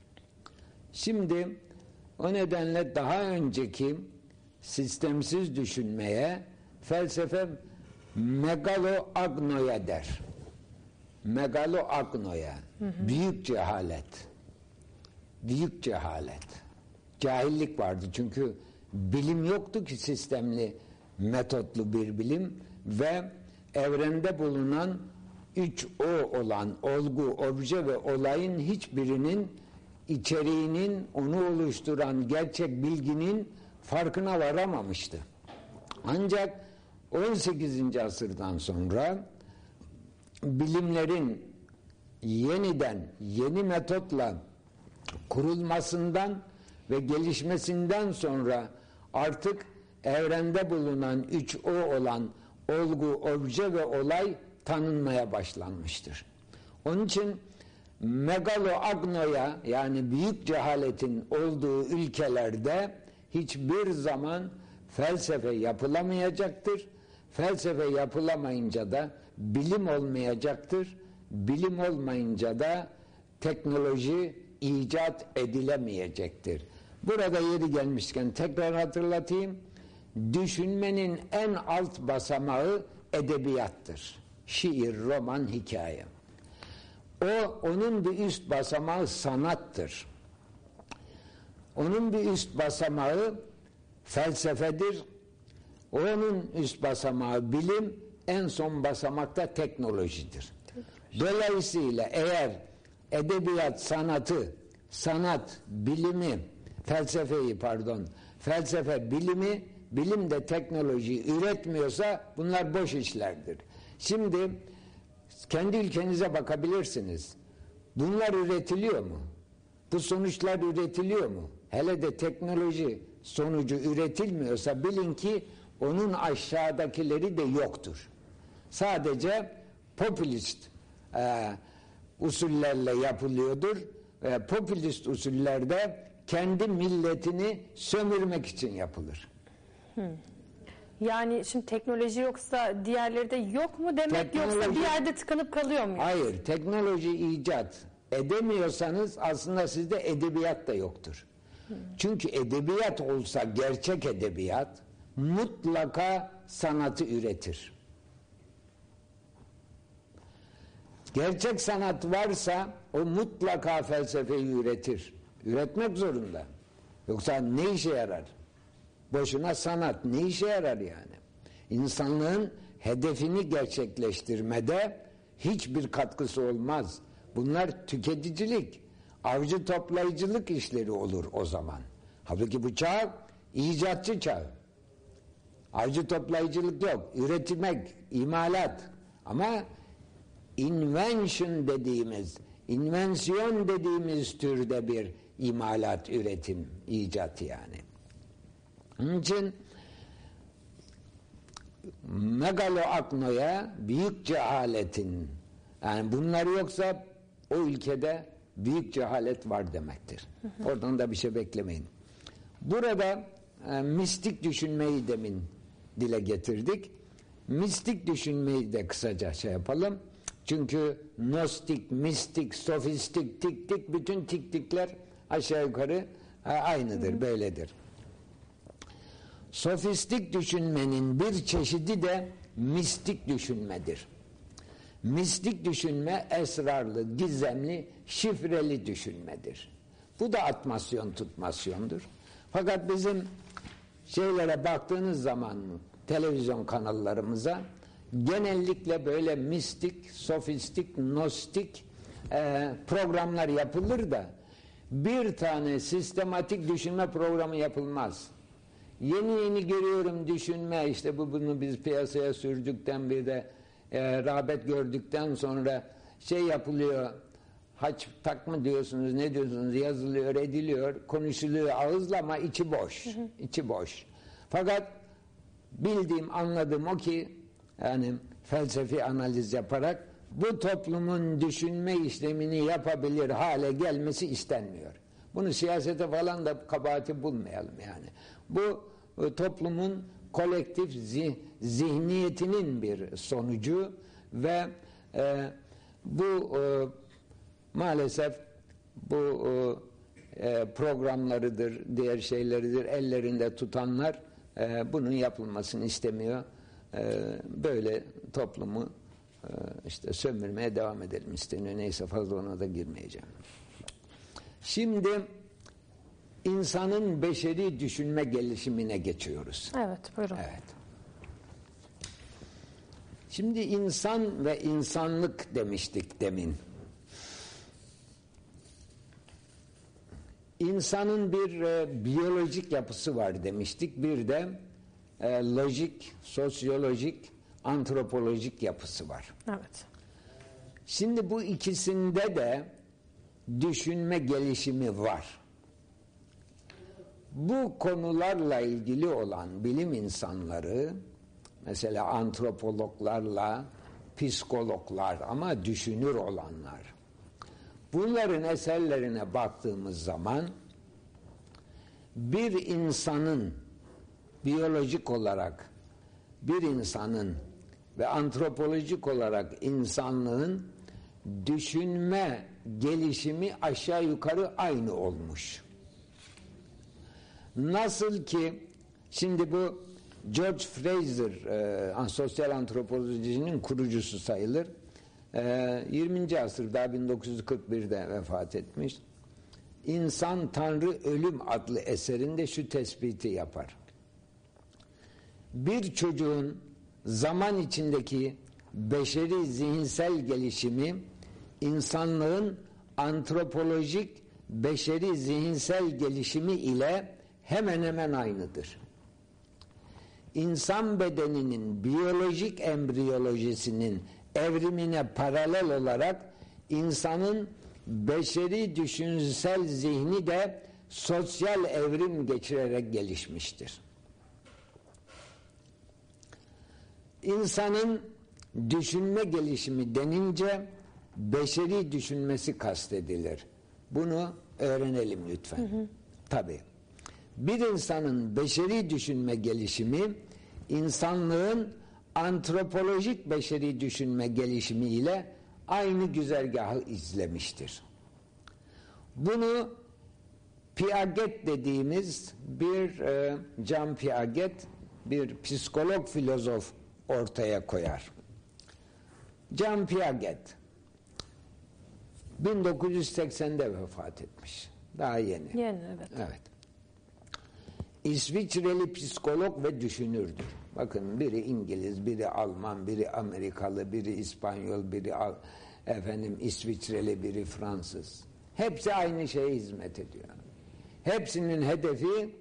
Şimdi o nedenle daha önceki sistemsiz düşünmeye felsefe megalo agnoya der. Megalo agnoya. Büyük cehalet. Büyük cehalet. Cahillik vardı çünkü bilim yoktu ki sistemli metotlu bir bilim ve evrende bulunan üç o olan olgu, obje ve olayın hiçbirinin içeriğinin onu oluşturan gerçek bilginin farkına varamamıştı. Ancak 18. asırdan sonra bilimlerin yeniden yeni metotla kurulmasından ve gelişmesinden sonra artık evrende bulunan üç o olan olgu, obje ve olay tanınmaya başlanmıştır. Onun için megalo agnoya yani büyük cehaletin olduğu ülkelerde hiçbir zaman felsefe yapılamayacaktır. Felsefe yapılamayınca da bilim olmayacaktır. Bilim olmayınca da teknoloji icat edilemeyecektir. Burada yeri gelmişken tekrar hatırlatayım. Düşünmenin en alt basamağı edebiyattır. Şiir, roman, hikaye. O onun bir üst basamağı sanattır. Onun bir üst basamağı felsefedir. Onun üst basamağı bilim, en son basamakta teknolojidir. Dolayısıyla eğer edebiyat sanatı, sanat bilimi, felsefeyi pardon, felsefe bilimi, bilim de teknoloji üretmiyorsa bunlar boş işlerdir. Şimdi kendi ülkenize bakabilirsiniz. Bunlar üretiliyor mu? Bu sonuçlar üretiliyor mu? Hele de teknoloji sonucu üretilmiyorsa bilin ki onun aşağıdakileri de yoktur. Sadece popülist e, usullerle yapılıyordur. E, popülist usullerde kendi milletini sömürmek için yapılır. Yani şimdi teknoloji yoksa diğerleri de yok mu demek yoksa Teknoloji- bir yerde tıkanıp kalıyor mu? Hayır, teknoloji icat edemiyorsanız aslında sizde edebiyat da yoktur. Çünkü edebiyat olsa gerçek edebiyat mutlaka sanatı üretir. Gerçek sanat varsa o mutlaka felsefeyi üretir. Üretmek zorunda. Yoksa ne işe yarar? Boşuna sanat ne işe yarar yani? İnsanlığın hedefini gerçekleştirmede hiçbir katkısı olmaz. Bunlar tüketicilik, avcı toplayıcılık işleri olur o zaman. Halbuki bu çağ icatçı çağ. Avcı toplayıcılık yok. Üretmek, imalat. Ama invention dediğimiz, invensiyon dediğimiz türde bir imalat, üretim, icat yani. Onun için megalo aknoya büyük cehaletin yani bunlar yoksa o ülkede büyük cehalet var demektir. Oradan da bir şey beklemeyin. Burada e, mistik düşünmeyi demin dile getirdik. Mistik düşünmeyi de kısaca şey yapalım. Çünkü gnostik, mistik, sofistik, tiktik bütün tiktikler aşağı yukarı e, aynıdır, böyledir. Sofistik düşünmenin bir çeşidi de mistik düşünmedir. Mistik düşünme esrarlı, gizemli, şifreli düşünmedir. Bu da atmasyon tutmasyondur. Fakat bizim şeylere baktığınız zaman televizyon kanallarımıza genellikle böyle mistik, sofistik, nostik e, programlar yapılır da bir tane sistematik düşünme programı yapılmaz. Yeni yeni görüyorum düşünme. İşte bu bunu biz piyasaya sürdükten bir de e, rağbet gördükten sonra şey yapılıyor. Haç tak mı diyorsunuz ne diyorsunuz? Yazılıyor ediliyor konuşuluyor. Ağızla ama içi boş içi boş. Fakat bildiğim anladığım o ki yani felsefi analiz yaparak bu toplumun düşünme işlemini yapabilir hale gelmesi istenmiyor. Bunu siyasete falan da kabahati bulmayalım yani. Bu toplumun kolektif zih, zihniyetinin bir sonucu ve e, bu e, maalesef bu e, programlarıdır, diğer şeyleridir ellerinde tutanlar e, bunun yapılmasını istemiyor. E, böyle toplumu e, işte sömürmeye devam edelim isteniyor. Neyse fazla ona da girmeyeceğim. Şimdi insanın beşeri düşünme gelişimine geçiyoruz. Evet buyurun. Evet. Şimdi insan ve insanlık demiştik demin. İnsanın bir e, biyolojik yapısı var demiştik. Bir de e, lojik, sosyolojik, antropolojik yapısı var. Evet. Şimdi bu ikisinde de düşünme gelişimi var. Bu konularla ilgili olan bilim insanları mesela antropologlarla psikologlar ama düşünür olanlar bunların eserlerine baktığımız zaman bir insanın biyolojik olarak bir insanın ve antropolojik olarak insanlığın düşünme gelişimi aşağı yukarı aynı olmuş. Nasıl ki şimdi bu George Fraser e, sosyal antropolojinin kurucusu sayılır. E, 20. asırda 1941'de vefat etmiş. İnsan Tanrı Ölüm adlı eserinde şu tespiti yapar. Bir çocuğun zaman içindeki beşeri zihinsel gelişimi insanlığın antropolojik beşeri zihinsel gelişimi ile hemen hemen aynıdır. İnsan bedeninin biyolojik embriyolojisinin evrimine paralel olarak insanın beşeri düşünsel zihni de sosyal evrim geçirerek gelişmiştir. İnsanın düşünme gelişimi denince beşeri düşünmesi kastedilir. Bunu öğrenelim lütfen. Hı hı. Tabii. Bir insanın beşeri düşünme gelişimi insanlığın antropolojik beşeri düşünme gelişimi ile aynı güzergahı izlemiştir. Bunu Piaget dediğimiz bir e, Jean Piaget bir psikolog filozof ortaya koyar. Jean Piaget 1980'de vefat etmiş. Daha yeni. Yeni evet. Evet. İsviçreli psikolog ve düşünürdür. Bakın biri İngiliz, biri Alman, biri Amerikalı, biri İspanyol, biri Al efendim İsviçreli, biri Fransız. Hepsi aynı şeye hizmet ediyor. Hepsinin hedefi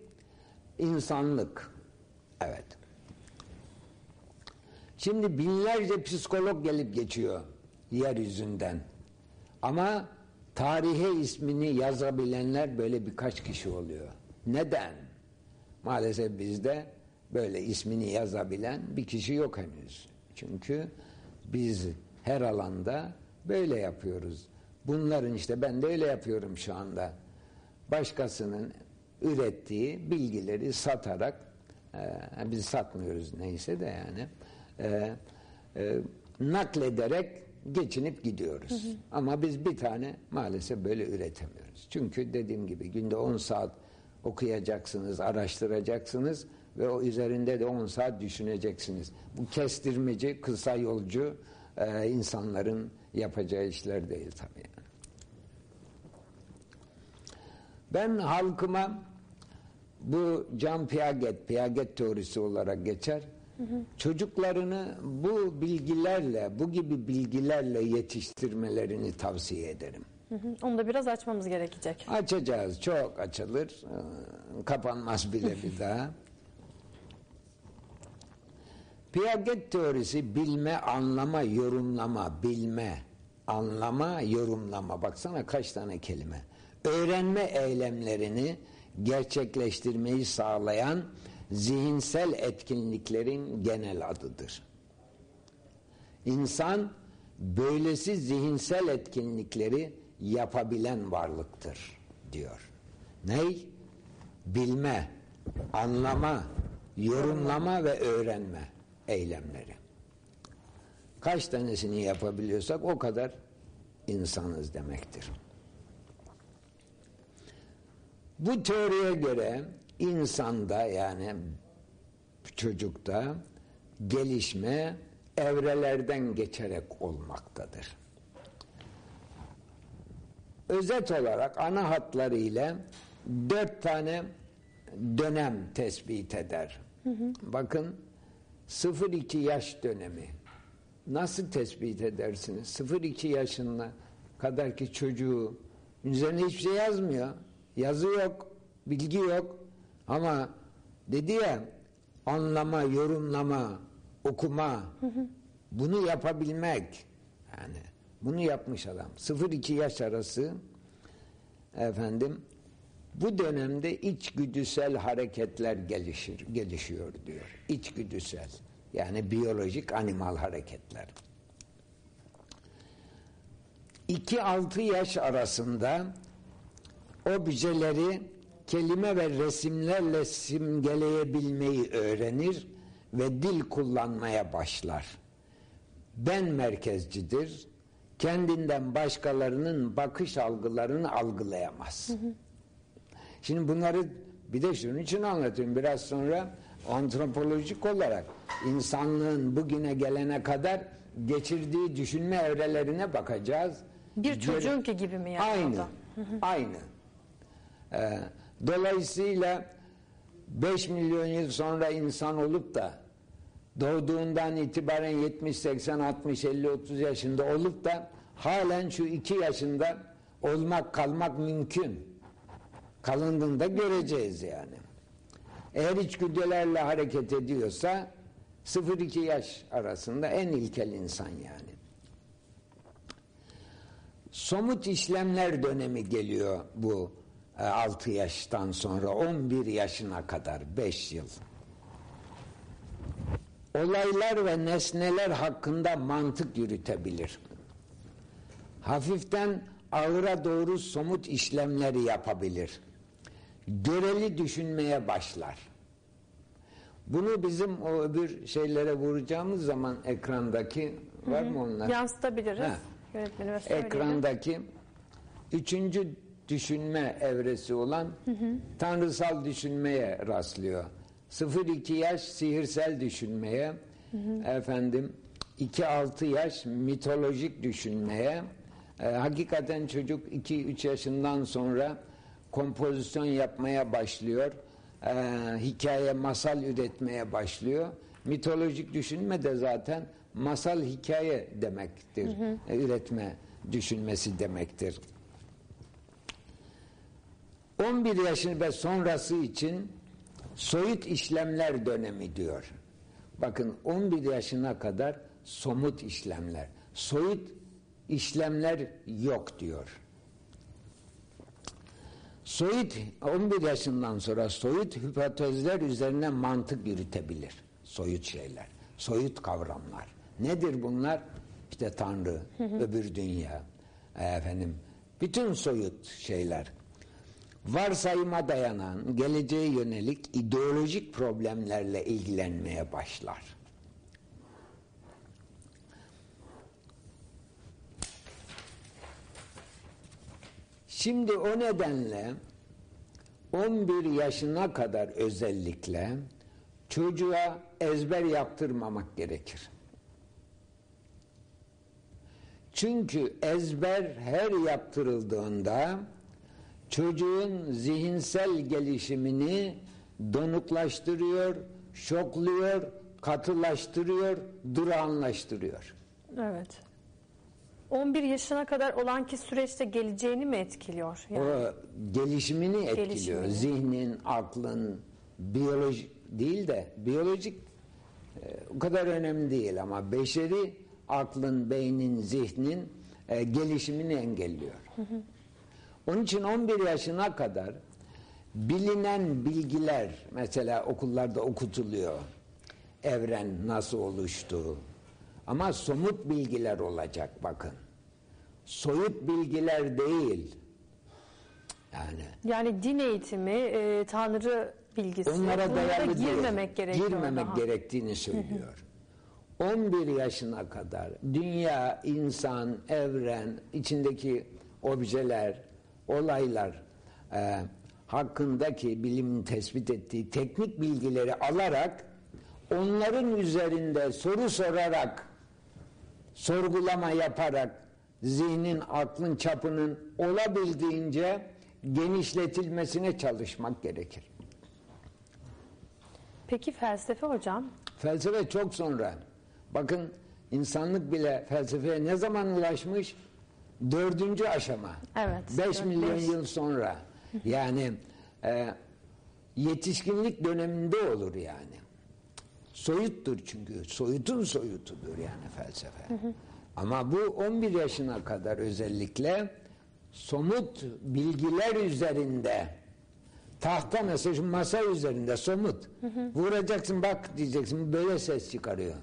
insanlık. Evet. Şimdi binlerce psikolog gelip geçiyor yeryüzünden. Ama tarihe ismini yazabilenler böyle birkaç kişi oluyor. Neden? Maalesef bizde böyle ismini yazabilen bir kişi yok henüz. Çünkü biz her alanda böyle yapıyoruz. Bunların işte ben de öyle yapıyorum şu anda. Başkasının ürettiği bilgileri satarak e, biz satmıyoruz neyse de yani e, e, naklederek geçinip gidiyoruz. Hı hı. Ama biz bir tane maalesef böyle üretemiyoruz. Çünkü dediğim gibi günde 10 saat okuyacaksınız, araştıracaksınız. ve o üzerinde de 10 saat düşüneceksiniz. Bu kestirmeci, kısa yolcu e, insanların yapacağı işler değil tabii. Ben halkıma bu Jean Piaget, Piaget teorisi olarak geçer. Hı hı. Çocuklarını bu bilgilerle, bu gibi bilgilerle yetiştirmelerini tavsiye ederim. Onu da biraz açmamız gerekecek. Açacağız, çok açılır. Ee, kapanmaz bile bir daha. Piaget teorisi bilme, anlama, yorumlama, bilme, anlama, yorumlama. Baksana kaç tane kelime. Öğrenme eylemlerini gerçekleştirmeyi sağlayan zihinsel etkinliklerin genel adıdır. İnsan böylesi zihinsel etkinlikleri yapabilen varlıktır diyor. Ney? Bilme, anlama, yorumlama ve öğrenme eylemleri. Kaç tanesini yapabiliyorsak o kadar insanız demektir. Bu teoriye göre insanda yani çocukta gelişme evrelerden geçerek olmaktadır. Özet olarak ana hatlarıyla dört tane dönem tespit eder. Hı hı. Bakın 0-2 yaş dönemi. Nasıl tespit edersiniz? 0-2 yaşına kadarki çocuğu üzerine hiçbir şey yazmıyor. Yazı yok, bilgi yok. Ama dedi ya anlama, yorumlama, okuma hı hı. bunu yapabilmek yani bunu yapmış adam. 0-2 yaş arası efendim bu dönemde içgüdüsel hareketler gelişir, gelişiyor diyor. İçgüdüsel. Yani biyolojik animal hareketler. 2-6 yaş arasında objeleri kelime ve resimlerle simgeleyebilmeyi öğrenir ve dil kullanmaya başlar. Ben merkezcidir. Kendinden başkalarının bakış algılarını algılayamaz. Hı hı. Şimdi bunları bir de şunun için anlatıyorum. Biraz sonra antropolojik olarak insanlığın bugüne gelene kadar geçirdiği düşünme evrelerine bakacağız. Bir çocuğunki gibi mi yani? Aynı. Aynı. Ee, dolayısıyla 5 milyon yıl sonra insan olup da doğduğundan itibaren 70, 80, 60, 50, 30 yaşında olup da halen şu 2 yaşında olmak, kalmak mümkün. Kalındığında göreceğiz yani. Eğer içgüdülerle hareket ediyorsa 0-2 yaş arasında en ilkel insan yani. Somut işlemler dönemi geliyor bu 6 e, yaştan sonra 11 yaşına kadar 5 yıl. Olaylar ve nesneler hakkında mantık yürütebilir. Hafiften ağıra doğru somut işlemleri yapabilir göreli düşünmeye başlar. Bunu bizim o öbür şeylere vuracağımız zaman ekrandaki var mı onlar? Yansıtabiliriz. Ekrandaki üçüncü düşünme evresi olan hı hı. tanrısal düşünmeye rastlıyor. 0-2 yaş sihirsel düşünmeye, hı hı. efendim 2-6 yaş mitolojik düşünmeye, e, hakikaten çocuk 2-3 yaşından sonra kompozisyon yapmaya başlıyor. E, hikaye, masal üretmeye başlıyor. Mitolojik düşünme de zaten masal hikaye demektir. Hı hı. E, üretme düşünmesi demektir. 11 yaşın ve sonrası için soyut işlemler dönemi diyor. Bakın 11 yaşına kadar somut işlemler. Soyut işlemler yok diyor. Soyut 11 yaşından sonra soyut hipotezler üzerine mantık yürütebilir. Soyut şeyler, soyut kavramlar. Nedir bunlar? İşte Tanrı, hı hı. öbür dünya, efendim, bütün soyut şeyler. Varsayıma dayanan, geleceğe yönelik ideolojik problemlerle ilgilenmeye başlar. Şimdi o nedenle 11 yaşına kadar özellikle çocuğa ezber yaptırmamak gerekir. Çünkü ezber her yaptırıldığında çocuğun zihinsel gelişimini donuklaştırıyor, şokluyor, katılaştırıyor, durağanlaştırıyor. Evet. 11 yaşına kadar olan ki süreçte geleceğini mi etkiliyor? Yani, O gelişimini etkiliyor. Gelişimini. Zihnin, aklın, biyolojik değil de biyolojik e, o kadar önemli değil ama beşeri aklın, beynin, zihnin e, gelişimini engelliyor. Onun için 11 yaşına kadar bilinen bilgiler mesela okullarda okutuluyor. Evren nasıl oluştu? Ama somut bilgiler olacak bakın. Soyut bilgiler değil. Yani yani din eğitimi, e, Tanrı bilgisi onlara dayalı değil, girmemek gerekiyor girmemek daha. gerektiğini söylüyor. 11 yaşına kadar dünya, insan, evren, içindeki objeler, olaylar e, hakkındaki bilimin tespit ettiği teknik bilgileri alarak onların üzerinde soru sorarak sorgulama yaparak zihnin, aklın çapının olabildiğince genişletilmesine çalışmak gerekir. Peki felsefe hocam? Felsefe çok sonra. Bakın insanlık bile felsefeye ne zaman ulaşmış? Dördüncü aşama. Evet, 5 dört, milyon beş. yıl sonra. Yani e, yetişkinlik döneminde olur yani. Soyuttur çünkü. Soyutun soyutudur yani felsefe. Ama bu 11 yaşına kadar özellikle somut bilgiler üzerinde tahta mesela şu masa üzerinde somut. Vuracaksın bak diyeceksin böyle ses çıkarıyor.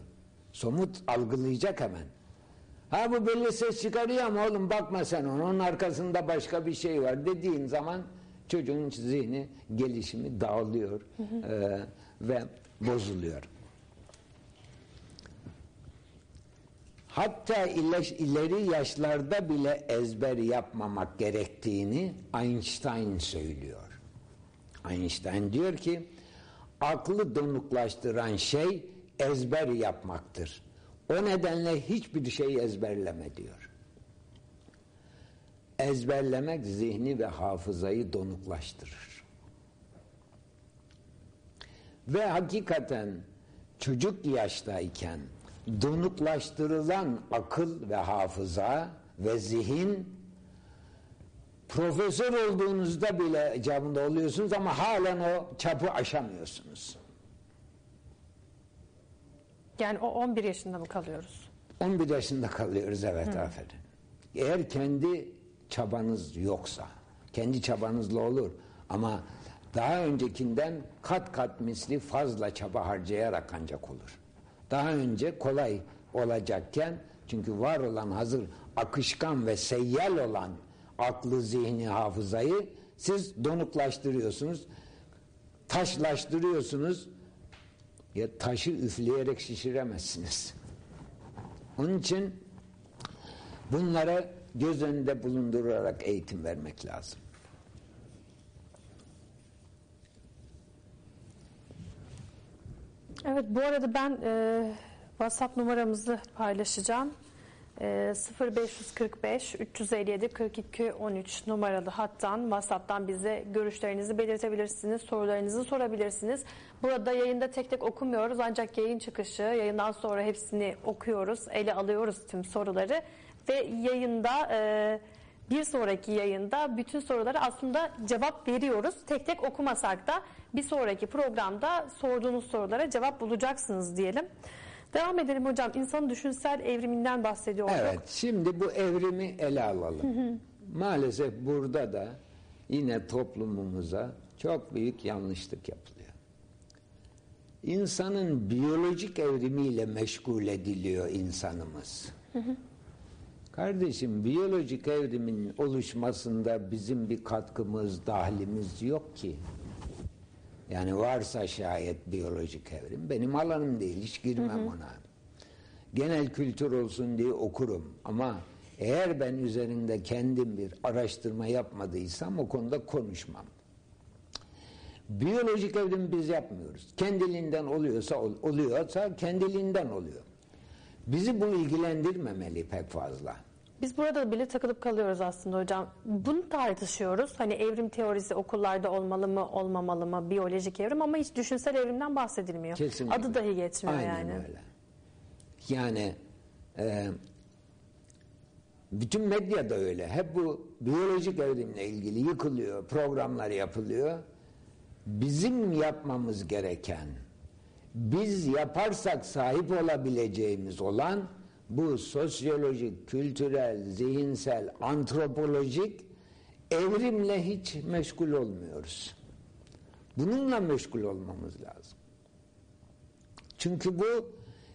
Somut algılayacak hemen. Ha bu böyle ses çıkarıyor ama oğlum bakma sen ona, onun arkasında başka bir şey var dediğin zaman çocuğun zihni gelişimi dağılıyor eee, ve bozuluyor. Hatta ile- ileri yaşlarda bile ezber yapmamak gerektiğini Einstein söylüyor. Einstein diyor ki aklı donuklaştıran şey ezber yapmaktır. O nedenle hiçbir şey ezberleme diyor. Ezberlemek zihni ve hafızayı donuklaştırır. Ve hakikaten çocuk yaştayken donuklaştırılan akıl ve hafıza ve zihin profesör olduğunuzda bile icabında oluyorsunuz ama halen o çapı aşamıyorsunuz. Yani o 11 yaşında mı kalıyoruz? 11 yaşında kalıyoruz evet aferin. Eğer kendi çabanız yoksa, kendi çabanızla olur ama daha öncekinden kat kat misli fazla çaba harcayarak ancak olur. Daha önce kolay olacakken çünkü var olan hazır akışkan ve seyyal olan aklı, zihni, hafızayı siz donuklaştırıyorsunuz, taşlaştırıyorsunuz. Ya taşı üfleyerek şişiremezsiniz. Onun için bunlara göz önünde bulundurarak eğitim vermek lazım. Evet bu arada ben e, WhatsApp numaramızı paylaşacağım. E, 0545 357 42 13 numaralı hattan WhatsApp'tan bize görüşlerinizi belirtebilirsiniz, sorularınızı sorabilirsiniz. Burada yayında tek tek okumuyoruz ancak yayın çıkışı, yayından sonra hepsini okuyoruz, ele alıyoruz tüm soruları ve yayında e, bir sonraki yayında bütün sorulara aslında cevap veriyoruz. Tek tek okumasak da bir sonraki programda sorduğunuz sorulara cevap bulacaksınız diyelim. Devam edelim hocam. İnsanın düşünsel evriminden bahsediyorduk. Evet, şimdi bu evrimi ele alalım. Maalesef burada da yine toplumumuza çok büyük yanlışlık yapılıyor. İnsanın biyolojik evrimiyle meşgul ediliyor insanımız. Kardeşim biyolojik evrimin oluşmasında bizim bir katkımız, dahlimiz yok ki. Yani varsa şayet biyolojik evrim benim alanım değil hiç girmem ona. Genel kültür olsun diye okurum ama eğer ben üzerinde kendim bir araştırma yapmadıysam o konuda konuşmam. Biyolojik evrim biz yapmıyoruz. Kendiliğinden oluyorsa ol, oluyorsa kendiliğinden oluyor. Bizi bu ilgilendirmemeli pek fazla. Biz burada bile takılıp kalıyoruz aslında hocam. Bunu tartışıyoruz. Hani evrim teorisi okullarda olmalı mı, olmamalı mı, biyolojik evrim ama hiç düşünsel evrimden bahsedilmiyor. Kesinlikle. Adı dahi geçmiyor Aynen yani. öyle. Yani e, bütün medya da öyle. Hep bu biyolojik evrimle ilgili yıkılıyor, programlar yapılıyor. Bizim yapmamız gereken, biz yaparsak sahip olabileceğimiz olan bu sosyolojik, kültürel, zihinsel, antropolojik evrimle hiç meşgul olmuyoruz. Bununla meşgul olmamız lazım. Çünkü bu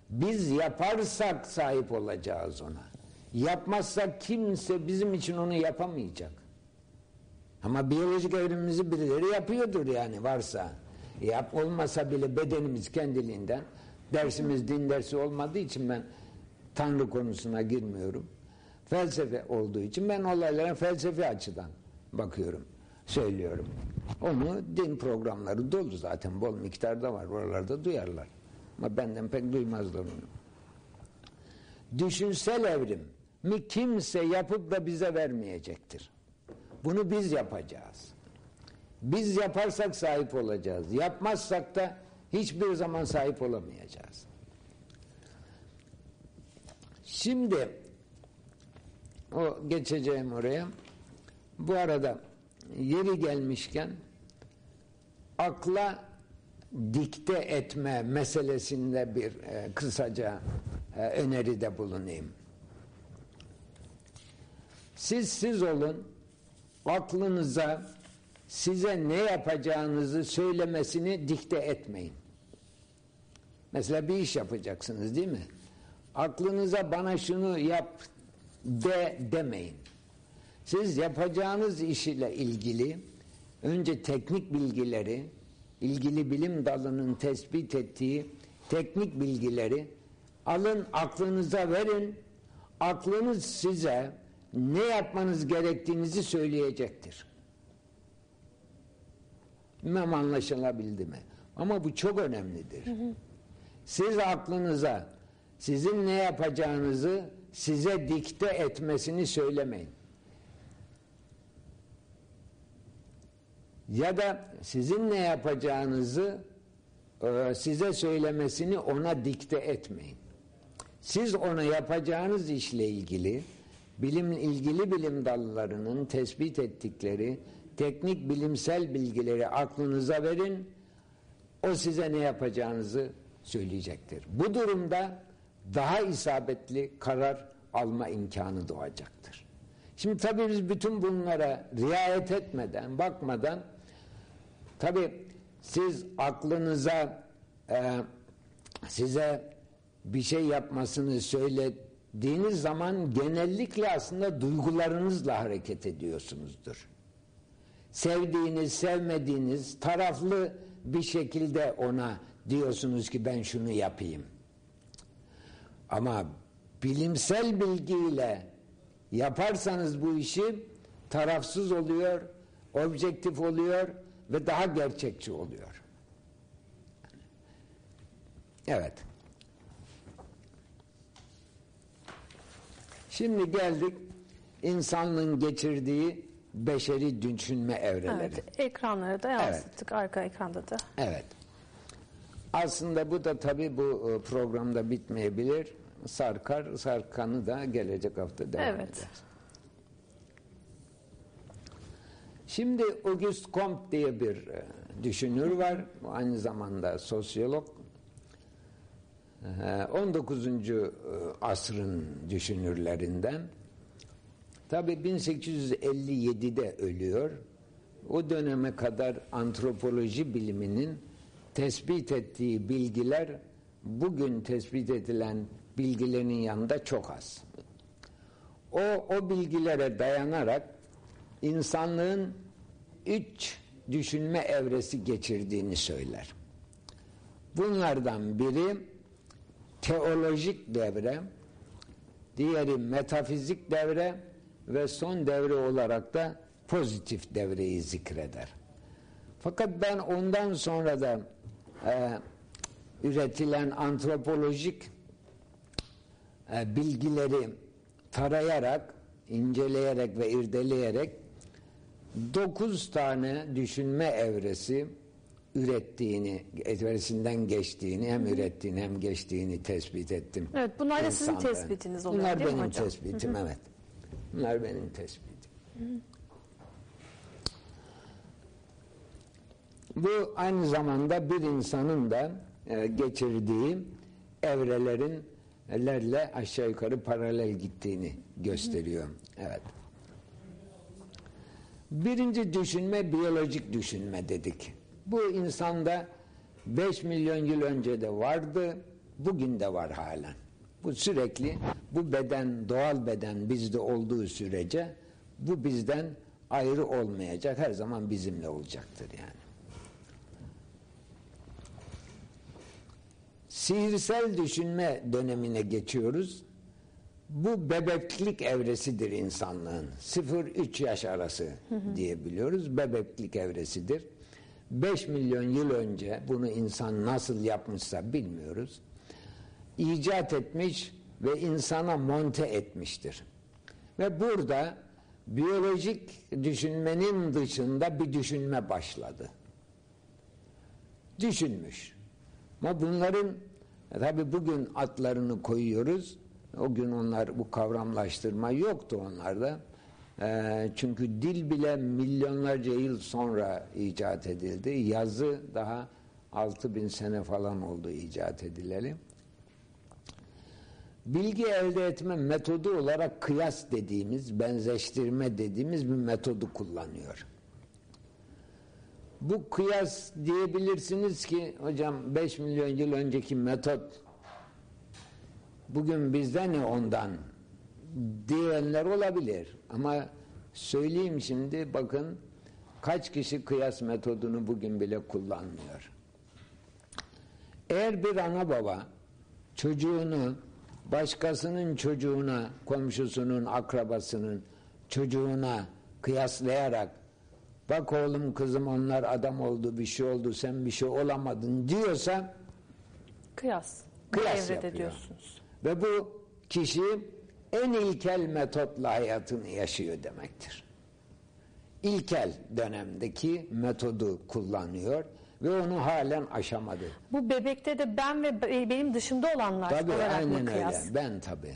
biz yaparsak sahip olacağız ona. Yapmazsak kimse bizim için onu yapamayacak. Ama biyolojik evrimimizi birileri yapıyordur yani varsa. Yap olmasa bile bedenimiz kendiliğinden dersimiz din dersi olmadığı için ben Tanrı konusuna girmiyorum. Felsefe olduğu için ben olaylara felsefi açıdan bakıyorum, söylüyorum. Onu din programları dolu zaten bol miktarda var. Oralarda duyarlar. Ama benden pek duymazlar onu. Düşünsel evrim mi kimse yapıp da bize vermeyecektir. Bunu biz yapacağız. Biz yaparsak sahip olacağız. Yapmazsak da hiçbir zaman sahip olamayacağız. Şimdi o geçeceğim oraya. Bu arada yeri gelmişken akla dikte etme meselesinde bir e, kısaca e, öneride bulunayım. Siz siz olun, aklınıza size ne yapacağınızı söylemesini dikte etmeyin. Mesela bir iş yapacaksınız değil mi? Aklınıza bana şunu yap de demeyin. Siz yapacağınız iş ile ilgili önce teknik bilgileri, ilgili bilim dalının tespit ettiği teknik bilgileri alın aklınıza verin. Aklınız size ne yapmanız gerektiğinizi söyleyecektir. Bilmem anlaşılabildi mi? Ama bu çok önemlidir. Siz aklınıza sizin ne yapacağınızı size dikte etmesini söylemeyin. Ya da sizin ne yapacağınızı e, size söylemesini ona dikte etmeyin. Siz ona yapacağınız işle ilgili bilim ilgili bilim dallarının tespit ettikleri teknik bilimsel bilgileri aklınıza verin. O size ne yapacağınızı söyleyecektir. Bu durumda daha isabetli karar alma imkanı doğacaktır. Şimdi tabii biz bütün bunlara riayet etmeden, bakmadan tabii siz aklınıza e, size bir şey yapmasını söylediğiniz zaman genellikle aslında duygularınızla hareket ediyorsunuzdur. Sevdiğiniz, sevmediğiniz, taraflı bir şekilde ona diyorsunuz ki ben şunu yapayım. Ama bilimsel bilgiyle yaparsanız bu işi tarafsız oluyor, objektif oluyor ve daha gerçekçi oluyor. Evet. Şimdi geldik insanlığın geçirdiği beşeri düşünme evreleri. Evet, ekranlara da yansıttık. Arka ekranda da. Evet. Aslında bu da tabii bu e, programda bitmeyebilir. Sarkar, sarkanı da gelecek hafta devam Evet. Şimdi Auguste Comte diye bir e, düşünür var. Aynı zamanda sosyolog. E, 19. e, asrın düşünürlerinden. Tabii 1857'de ölüyor. O döneme kadar antropoloji biliminin tespit ettiği bilgiler bugün tespit edilen bilgilerin yanında çok az. O, o bilgilere dayanarak insanlığın üç düşünme evresi geçirdiğini söyler. Bunlardan biri teolojik devre, diğeri metafizik devre ve son devre olarak da pozitif devreyi zikreder. Fakat ben ondan sonra da e, üretilen antropolojik bilgileri tarayarak, inceleyerek ve irdeleyerek dokuz tane düşünme evresi ürettiğini, evresinden geçtiğini, hem ürettiğini hem geçtiğini tespit ettim. Evet, bunlar da sizin tespitiniz oluyor, Bunlar değil mi benim hocam? tespitim, evet. Bunlar benim tespitim. Bu aynı zamanda bir insanın da e, geçirdiği evrelerin lerle aşağı yukarı paralel gittiğini gösteriyor. Evet. Birinci düşünme biyolojik düşünme dedik. Bu insanda 5 milyon yıl önce de vardı, bugün de var halen. Bu sürekli bu beden, doğal beden bizde olduğu sürece bu bizden ayrı olmayacak, her zaman bizimle olacaktır yani. Sihirsel düşünme dönemine geçiyoruz. Bu bebeklik evresidir insanlığın. 0-3 yaş arası diyebiliyoruz. Bebeklik evresidir. 5 milyon yıl önce bunu insan nasıl yapmışsa bilmiyoruz. İcat etmiş ve insana monte etmiştir. Ve burada biyolojik düşünmenin dışında bir düşünme başladı. Düşünmüş. Ama bunların e, tabi bugün adlarını koyuyoruz. O gün onlar bu kavramlaştırma yoktu onlarda. E, çünkü dil bile milyonlarca yıl sonra icat edildi. Yazı daha 6000 sene falan oldu icat edileli. Bilgi elde etme metodu olarak kıyas dediğimiz, benzeştirme dediğimiz bir metodu kullanıyor. Bu kıyas diyebilirsiniz ki hocam 5 milyon yıl önceki metot bugün bizde ne ondan diyenler olabilir. Ama söyleyeyim şimdi bakın kaç kişi kıyas metodunu bugün bile kullanmıyor. Eğer bir ana baba çocuğunu başkasının çocuğuna, komşusunun, akrabasının çocuğuna kıyaslayarak bak oğlum kızım onlar adam oldu bir şey oldu sen bir şey olamadın diyorsa Kıyas. Kıyas Evrede yapıyor. diyorsunuz. ve bu kişi en ilkel metotla hayatını yaşıyor demektir. İlkel dönemdeki metodu kullanıyor ve onu halen aşamadı. Bu bebekte de ben ve be- benim dışımda olanlar Tabii olarak aynen mı kıyas? öyle. Ben tabii.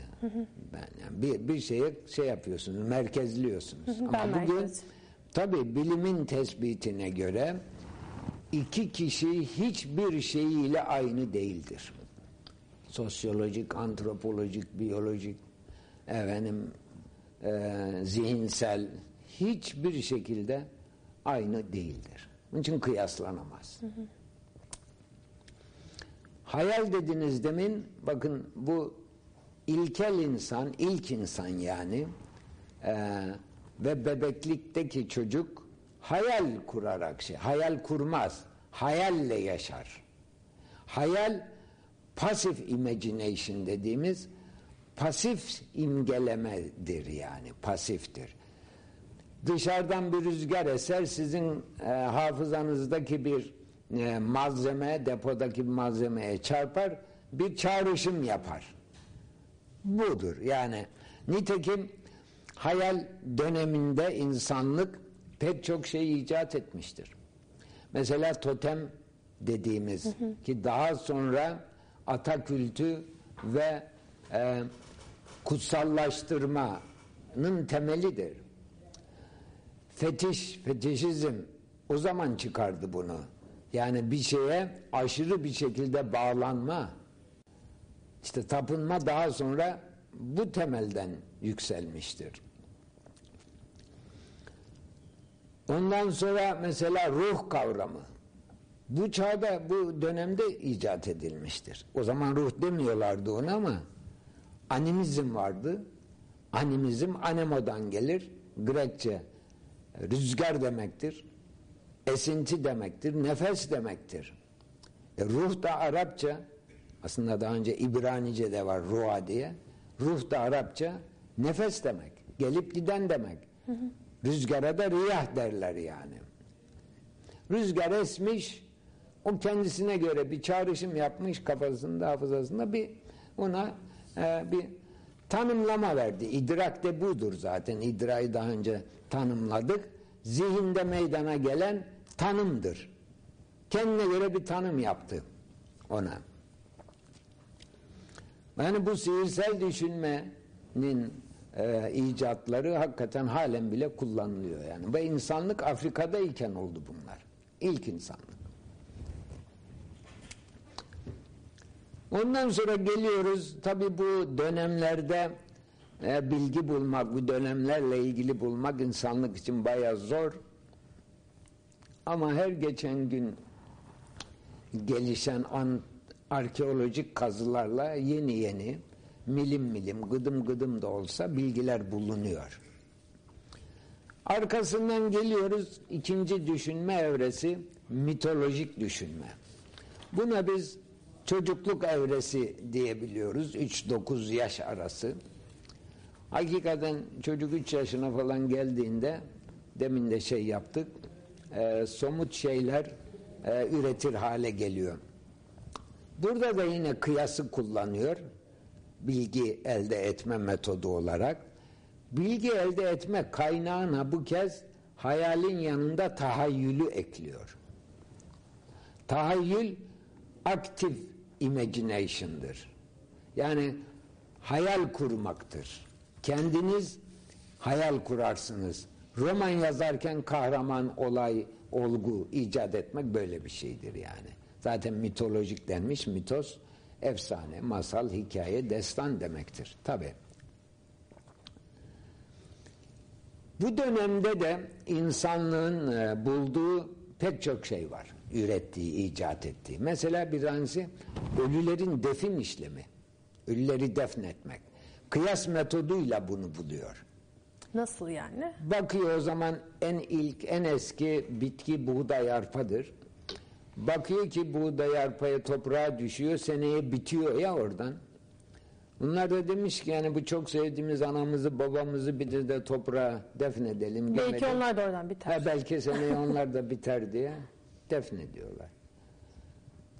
Ben yani bir bir şeye şey yapıyorsunuz, merkezliyorsunuz. hı, ben Ama bugün merkez. Tabii bilimin tespitine göre iki kişi hiçbir şeyiyle aynı değildir. Sosyolojik, antropolojik, biyolojik, efendim, e, zihinsel hiçbir şekilde aynı değildir. Onun için kıyaslanamaz. Hayal dediniz demin bakın bu ilkel insan, ilk insan yani e, ve bebeklikteki çocuk hayal kurarak şey, hayal kurmaz, hayalle yaşar. Hayal pasif imagination dediğimiz pasif imgelemedir yani pasiftir. Dışarıdan bir rüzgar eser sizin e, hafızanızdaki bir e, malzeme depodaki bir malzemeye çarpar bir çağrışım yapar. Budur yani nitekim hayal döneminde insanlık pek çok şey icat etmiştir. Mesela totem dediğimiz ki daha sonra ata kültü ve e, kutsallaştırmanın temelidir. Fetiş, fetişizm o zaman çıkardı bunu. Yani bir şeye aşırı bir şekilde bağlanma. İşte tapınma daha sonra bu temelden yükselmiştir. Ondan sonra mesela ruh kavramı. Bu çağda, bu dönemde icat edilmiştir. O zaman ruh demiyorlardı ona ama animizm vardı. Animizm anemodan gelir. Grekçe rüzgar demektir. Esinti demektir. Nefes demektir. E, ruh da Arapça aslında daha önce İbranice de var ruha diye. Ruh da Arapça nefes demek. Gelip giden demek. Rüzgara da riyah derler yani. Rüzgar esmiş, o kendisine göre bir çağrışım yapmış kafasında, hafızasında bir ona e, bir tanımlama verdi. İdrak de budur zaten. İdrayı daha önce tanımladık. Zihinde meydana gelen tanımdır. Kendine göre bir tanım yaptı ona. Yani bu sihirsel düşünmenin e, icatları hakikaten halen bile kullanılıyor yani. Ve insanlık Afrika'dayken oldu bunlar. İlk insanlık. Ondan sonra geliyoruz tabi bu dönemlerde e, bilgi bulmak, bu dönemlerle ilgili bulmak insanlık için bayağı zor. Ama her geçen gün gelişen an, arkeolojik kazılarla yeni yeni milim milim gıdım gıdım da olsa bilgiler bulunuyor. Arkasından geliyoruz ikinci düşünme evresi mitolojik düşünme. Buna biz çocukluk evresi diyebiliyoruz. 3-9 yaş arası. Hakikaten çocuk 3 yaşına falan geldiğinde demin de şey yaptık e, somut şeyler e, üretir hale geliyor. Burada da yine kıyası kullanıyor bilgi elde etme metodu olarak. Bilgi elde etme kaynağına bu kez hayalin yanında tahayyülü ekliyor. Tahayyül active imagination'dır. Yani hayal kurmaktır. Kendiniz hayal kurarsınız. Roman yazarken kahraman, olay, olgu icat etmek böyle bir şeydir yani. Zaten mitolojik denmiş, mitos efsane, masal, hikaye, destan demektir. Tabi. Bu dönemde de insanlığın e, bulduğu pek çok şey var. Ürettiği, icat ettiği. Mesela bir tanesi ölülerin defin işlemi. Ölüleri defnetmek. Kıyas metoduyla bunu buluyor. Nasıl yani? Bakıyor o zaman en ilk, en eski bitki buğday arpadır. Bakıyor ki buğday arpaya toprağa düşüyor, seneye bitiyor ya oradan. Bunlar da demiş ki yani bu çok sevdiğimiz anamızı babamızı bir de toprağa defnedelim. Belki gömelim. onlar da oradan biter. Ha, belki seneye onlar da biter diye defnediyorlar.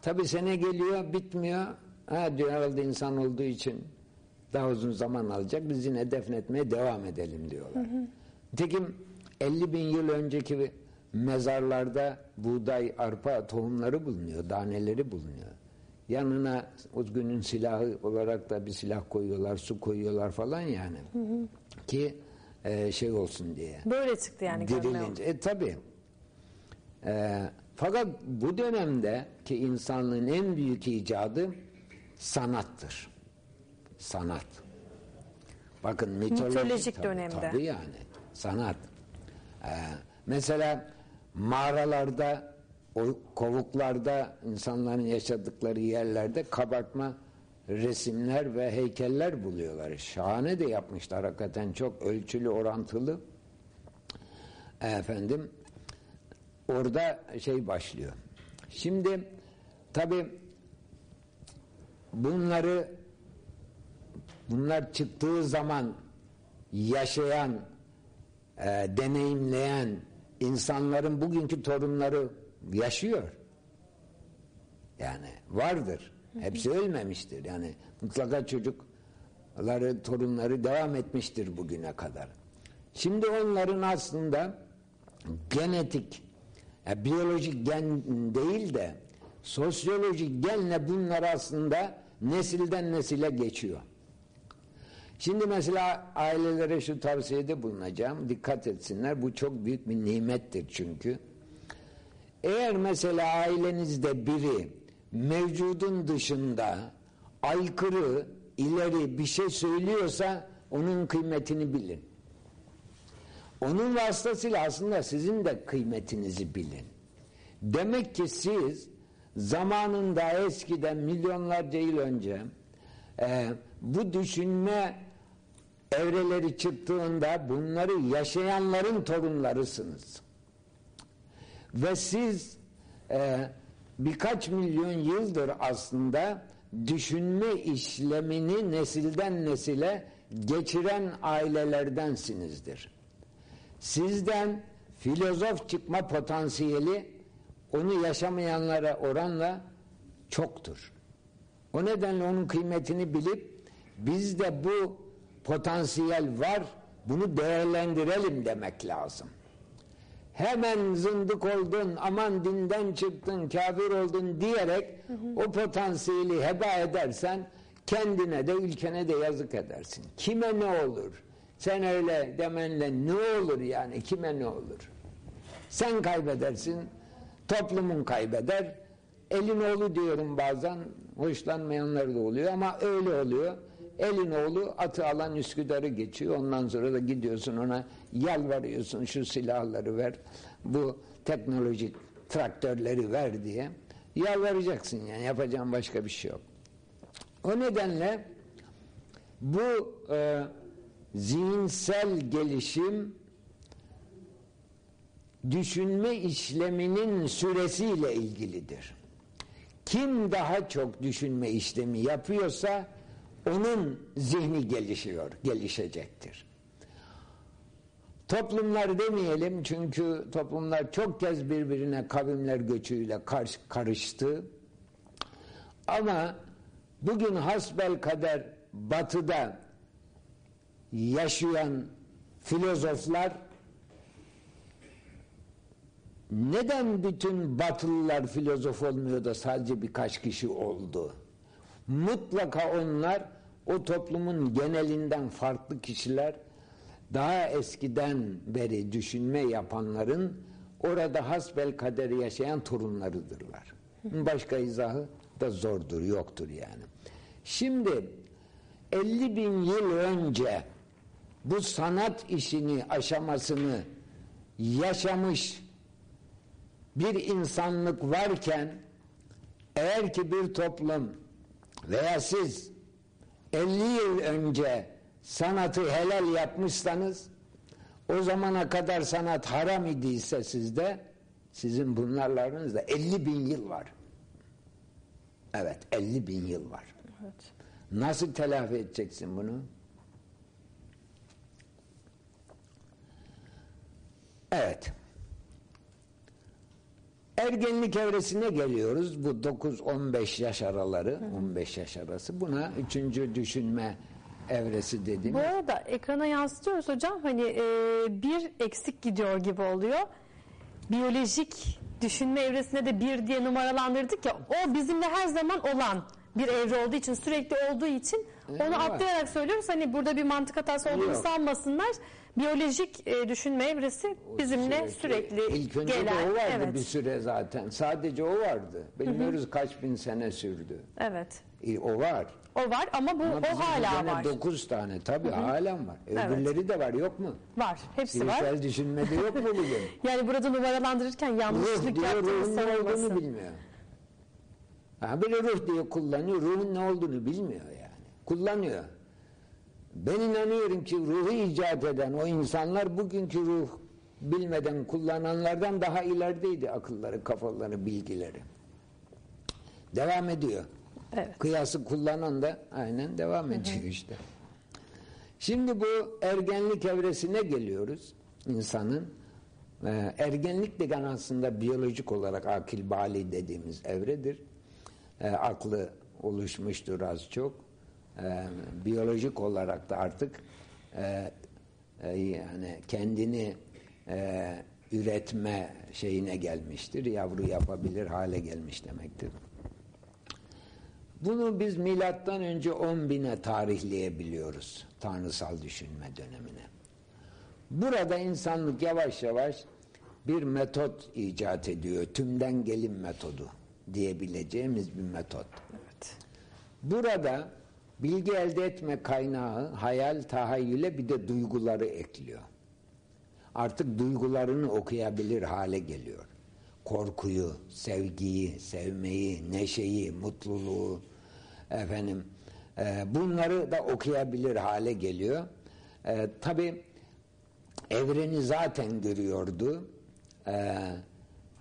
Tabi sene geliyor bitmiyor. Ha diyor herhalde insan olduğu için daha uzun zaman alacak. Biz yine defnetmeye devam edelim diyorlar. Hı hı. Nitekim 50 bin yıl önceki mezarlarda buğday, arpa tohumları bulunuyor, daneleri bulunuyor. Yanına o günün silahı olarak da bir silah koyuyorlar, su koyuyorlar falan yani. Hı hı. Ki e, şey olsun diye. Böyle çıktı yani. Dirilince. E tabi. E, fakat bu dönemde ki insanlığın en büyük icadı sanattır. Sanat. Bakın mitoloji, mitolojik tabii, dönemde. Tabii yani. Sanat. Ee, mesela mağaralarda, o kovuklarda, insanların yaşadıkları yerlerde kabartma resimler ve heykeller buluyorlar. Şahane de yapmışlar hakikaten çok ölçülü, orantılı. Efendim orada şey başlıyor. Şimdi tabi bunları bunlar çıktığı zaman yaşayan, e, deneyimleyen insanların bugünkü torunları yaşıyor. Yani vardır. Hepsi ölmemiştir. Yani mutlaka çocukları, torunları devam etmiştir bugüne kadar. Şimdi onların aslında genetik, yani biyolojik gen değil de sosyolojik genle bunlar aslında nesilden nesile geçiyor. Şimdi mesela ailelere şu tavsiyede bulunacağım. Dikkat etsinler. Bu çok büyük bir nimettir çünkü. Eğer mesela ailenizde biri mevcudun dışında aykırı, ileri bir şey söylüyorsa onun kıymetini bilin. Onun vasıtasıyla aslında sizin de kıymetinizi bilin. Demek ki siz zamanında eskiden milyonlarca yıl önce e, bu düşünme evreleri çıktığında bunları yaşayanların torunlarısınız. Ve siz e, birkaç milyon yıldır aslında düşünme işlemini nesilden nesile geçiren ailelerdensinizdir. Sizden filozof çıkma potansiyeli onu yaşamayanlara oranla çoktur. O nedenle onun kıymetini bilip bizde bu potansiyel var bunu değerlendirelim demek lazım. Hemen zındık oldun, aman dinden çıktın, kafir oldun diyerek o potansiyeli heba edersen kendine de ülkene de yazık edersin. Kime ne olur? Sen öyle demenle ne olur yani kime ne olur? Sen kaybedersin, toplumun kaybeder. Elin oğlu diyorum bazen, hoşlanmayanlar da oluyor ama öyle oluyor. Elin oğlu atı alan Üsküdar'ı geçiyor. Ondan sonra da gidiyorsun ona yalvarıyorsun şu silahları ver. Bu teknolojik traktörleri ver diye. Yalvaracaksın yani yapacağın başka bir şey yok. O nedenle bu e, zihinsel gelişim düşünme işleminin süresiyle ilgilidir. Kim daha çok düşünme işlemi yapıyorsa onun zihni gelişiyor, gelişecektir. Toplumlar demeyelim çünkü toplumlar çok kez birbirine kavimler göçüyle karış, karıştı. Ama bugün hasbel kader batıda yaşayan filozoflar neden bütün batılılar filozof olmuyor da sadece birkaç kişi oldu? Mutlaka onlar o toplumun genelinden farklı kişiler daha eskiden beri düşünme yapanların orada hasbel kaderi yaşayan torunlarıdırlar. Başka izahı da zordur, yoktur yani. Şimdi 50 bin yıl önce bu sanat işini aşamasını yaşamış bir insanlık varken eğer ki bir toplum veya siz 50 yıl önce sanatı helal yapmışsanız o zamana kadar sanat haram idiyse sizde sizin bunlarla aranızda 50 bin yıl var. Evet 50 bin yıl var. Evet. Nasıl telafi edeceksin bunu? Evet. Ergenlik evresine geliyoruz. Bu 9-15 yaş araları, 15 yaş arası. Buna üçüncü düşünme evresi dedim. Bu arada ekrana yansıtıyoruz hocam. Hani e, bir eksik gidiyor gibi oluyor. Biyolojik düşünme evresine de bir diye numaralandırdık ya. O bizimle her zaman olan bir evre olduğu için sürekli olduğu için onu Evet. atlayarak söylüyoruz. Hani burada bir mantık hatası olduğunu Yok. sanmasınlar. Biyolojik e, düşünme evresi bizimle sürekli, İlk önce gelen. de o vardı evet. bir süre zaten. Sadece o vardı. Bilmiyoruz kaç bin sene sürdü. Evet. E, O var. O var ama bu Ama o hala var. Dokuz tane tabii halen var. Öbürleri de var yok mu? Var. Hepsi var. Zihinsel düşünmede yok mu bugün? Yani burada numaralandırırken ruh yanlışlık diyor yaptığımız ruhun ne olduğunu sanılmasın. bilmiyor. Ha, böyle ruh diye kullanıyor, ruhun ne olduğunu bilmiyor yani. Kullanıyor. Ben inanıyorum ki ruhu icat eden o insanlar bugünkü ruh bilmeden kullananlardan daha ilerideydi akılları, kafaları, bilgileri. Devam ediyor. Evet. Kıyası kullanan da aynen devam ediyor işte. Şimdi bu ergenlik evresine geliyoruz insanın. Ee, ergenlik de aslında biyolojik olarak akil bali dediğimiz evredir. Ee, aklı oluşmuştur az çok. Ee, biyolojik olarak da artık e, e, yani kendini e, üretme şeyine gelmiştir. Yavru yapabilir hale gelmiş demektir. Bunu biz milattan önce 10 bine tarihleyebiliyoruz tanrısal düşünme dönemine. Burada insanlık yavaş yavaş bir metot icat ediyor. Tümden gelim metodu diyebileceğimiz bir metot. Evet. Burada bilgi elde etme kaynağı hayal, tahayyüle bir de duyguları ekliyor. Artık duygularını okuyabilir hale geliyor. Korkuyu, sevgiyi, sevmeyi, neşeyi, mutluluğu, efendim e, bunları da okuyabilir hale geliyor. E, Tabi evreni zaten görüyordu. E,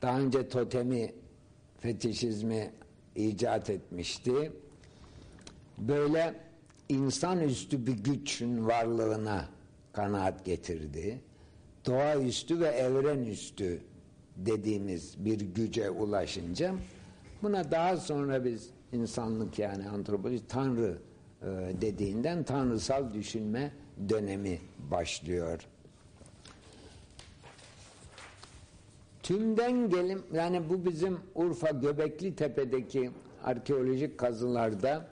daha önce totemi, fetişizmi icat etmişti böyle insanüstü bir güçün varlığına kanaat getirdi. Doğaüstü ve evrenüstü dediğimiz bir güce ulaşınca buna daha sonra biz insanlık yani antropoloji tanrı e, dediğinden tanrısal düşünme dönemi başlıyor. Tümden gelim yani bu bizim Urfa Göbekli Tepe'deki arkeolojik kazılarda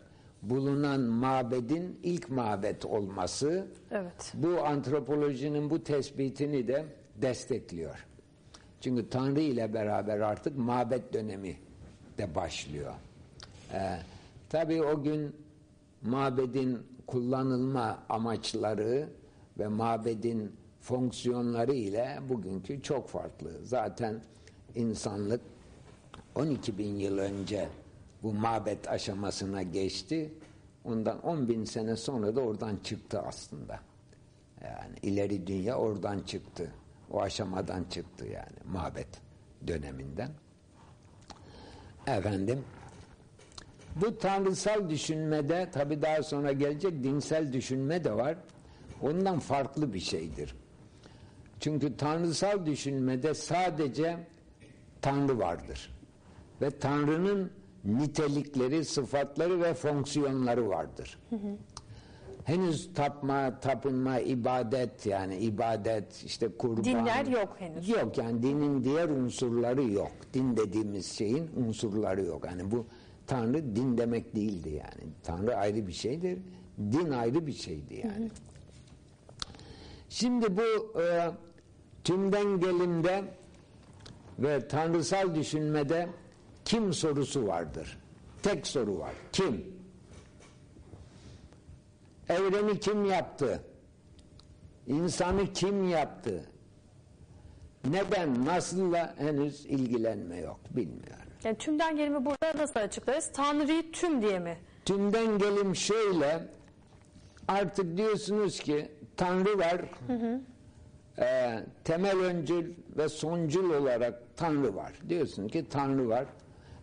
bulunan mabedin ilk mabet olması Evet. bu antropolojinin bu tespitini de destekliyor. Çünkü Tanrı ile beraber artık mabet dönemi de başlıyor. Ee, tabii o gün mabedin kullanılma amaçları ve mabedin fonksiyonları ile bugünkü çok farklı. Zaten insanlık 12 bin yıl önce bu mabet aşamasına geçti. Ondan 10 bin sene sonra da oradan çıktı aslında. Yani ileri dünya oradan çıktı. O aşamadan çıktı yani mabet döneminden. Efendim bu tanrısal düşünmede tabi daha sonra gelecek dinsel düşünme de var. Ondan farklı bir şeydir. Çünkü tanrısal düşünmede sadece Tanrı vardır. Ve Tanrı'nın nitelikleri, sıfatları ve fonksiyonları vardır. Henüz tapma, tapınma, ibadet yani ibadet, işte kurban. Dinler yok henüz. Yok yani dinin diğer unsurları yok. Din dediğimiz şeyin unsurları yok. Yani bu Tanrı din demek değildi yani. Tanrı ayrı bir şeydir. Din ayrı bir şeydi yani. Şimdi bu e, tümden gelimde ve tanrısal düşünmede kim sorusu vardır. Tek soru var. Kim? Evreni kim yaptı? İnsanı kim yaptı? Neden, nasılla henüz ilgilenme yok. Bilmiyorum. Yani tümden gelimi burada nasıl açıklarız? Tanrı'yı tüm diye mi? Tümden gelim şöyle artık diyorsunuz ki Tanrı var Ee, temel öncül ve soncul olarak Tanrı var diyorsun ki Tanrı var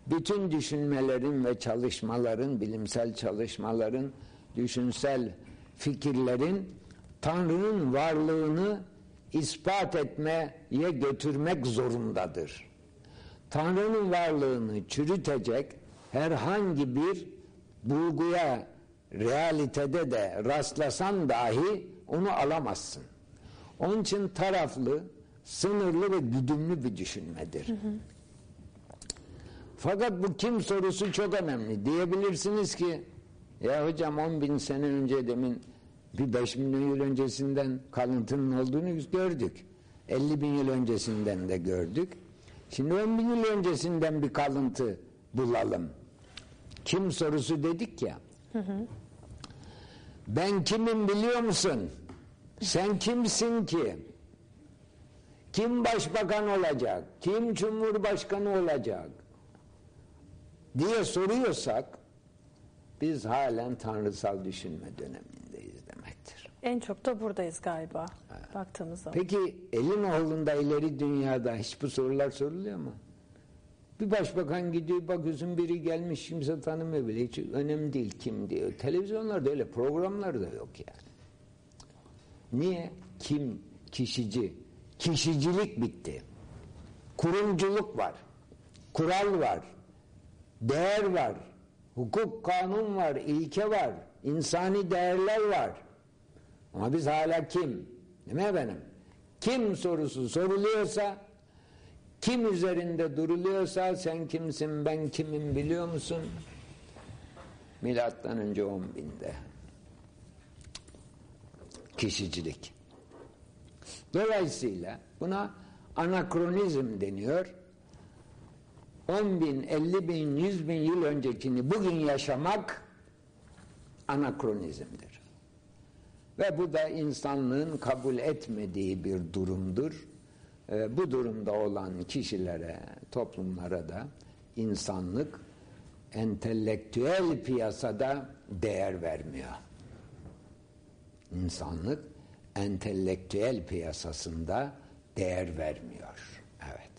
bütün düşünmelerin ve çalışmaların bilimsel çalışmaların düşünsel fikirlerin Tanrı'nın varlığını ispat etmeye götürmek zorundadır. Tanrı'nın varlığını çürütecek herhangi bir bulguya realitede de rastlasan dahi onu alamazsın. Onun için taraflı, sınırlı ve güdümlü bir düşünmedir. Fakat bu kim sorusu çok önemli. Diyebilirsiniz ki ya hocam 10 bin sene önce demin bir 5 milyon yıl öncesinden kalıntının olduğunu gördük. 50 bin yıl öncesinden de gördük. Şimdi 10 bin yıl öncesinden bir kalıntı bulalım. Kim sorusu dedik ya. Ben kimim biliyor musun? Sen kimsin ki? Kim başbakan olacak? Kim cumhurbaşkanı olacak? Diye soruyorsak biz halen tanrısal düşünme dönemindeyiz demektir. En çok da buradayız galiba baktığımız zaman. Peki elin oğlunda ileri dünyada hiç bu sorular soruluyor mu? Bir başbakan gidiyor bakıyorsun biri gelmiş kimse tanımıyor bile hiç önemli değil kim diyor. Televizyonlarda öyle programlar da yok yani. Niye? Kim? Kişici. Kişicilik bitti. Kurumculuk var. Kural var. Değer var. Hukuk, kanun var. ilke var. insani değerler var. Ama biz hala kim? Değil mi efendim? Kim sorusu soruluyorsa kim üzerinde duruluyorsa sen kimsin ben kimim biliyor musun? Milattan önce 10 binde. Kişicilik. Dolayısıyla buna anakronizm deniyor. 10 bin, 50 bin, 100 bin yıl öncekini bugün yaşamak anakronizmdir. Ve bu da insanlığın kabul etmediği bir durumdur. Ee, bu durumda olan kişilere, toplumlara da insanlık entelektüel piyasada değer vermiyor. İnsanlık entelektüel piyasasında değer vermiyor. Evet.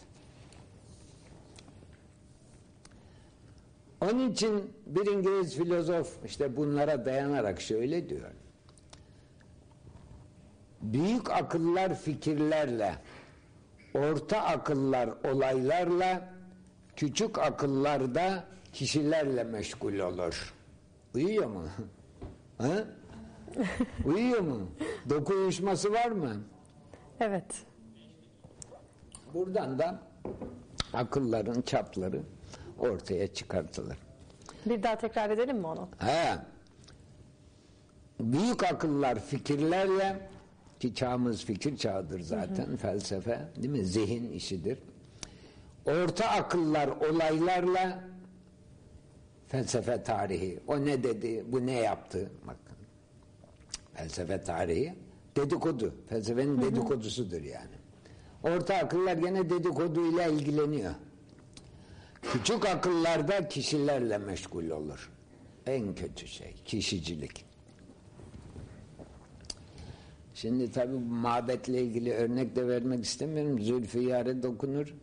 Onun için bir İngiliz filozof işte bunlara dayanarak şöyle diyor. Büyük akıllar fikirlerle orta akıllar olaylarla, küçük akıllar da kişilerle meşgul olur. Uyuyor mu? Ha? Uyuyor mu? Doku uyuşması var mı? Evet. Buradan da akılların çapları ortaya çıkartılır. Bir daha tekrar edelim mi onu? He. Büyük akıllar fikirlerle ki çağımız fikir çağıdır zaten felsefe değil mi? Zihin işidir. Orta akıllar olaylarla felsefe tarihi. O ne dedi, bu ne yaptı? Bakın. Felsefe tarihi dedikodu. Felsefenin dedikodusudur yani. Orta akıllar gene dedikoduyla ilgileniyor. Küçük akıllarda kişilerle meşgul olur. En kötü şey kişicilik. Şimdi tabi mabetle ilgili örnek de vermek istemiyorum. Zülfiyare dokunur.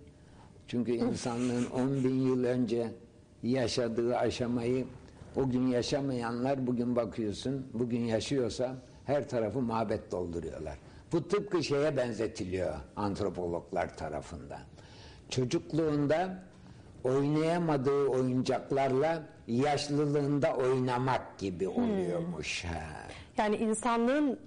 Çünkü insanlığın 10 bin yıl önce yaşadığı aşamayı o gün yaşamayanlar bugün bakıyorsun, bugün yaşıyorsa her tarafı mabet dolduruyorlar. Bu tıpkı şeye benzetiliyor antropologlar tarafından. Çocukluğunda oynayamadığı oyuncaklarla yaşlılığında oynamak gibi oluyormuş. Ha. Yani insanlığın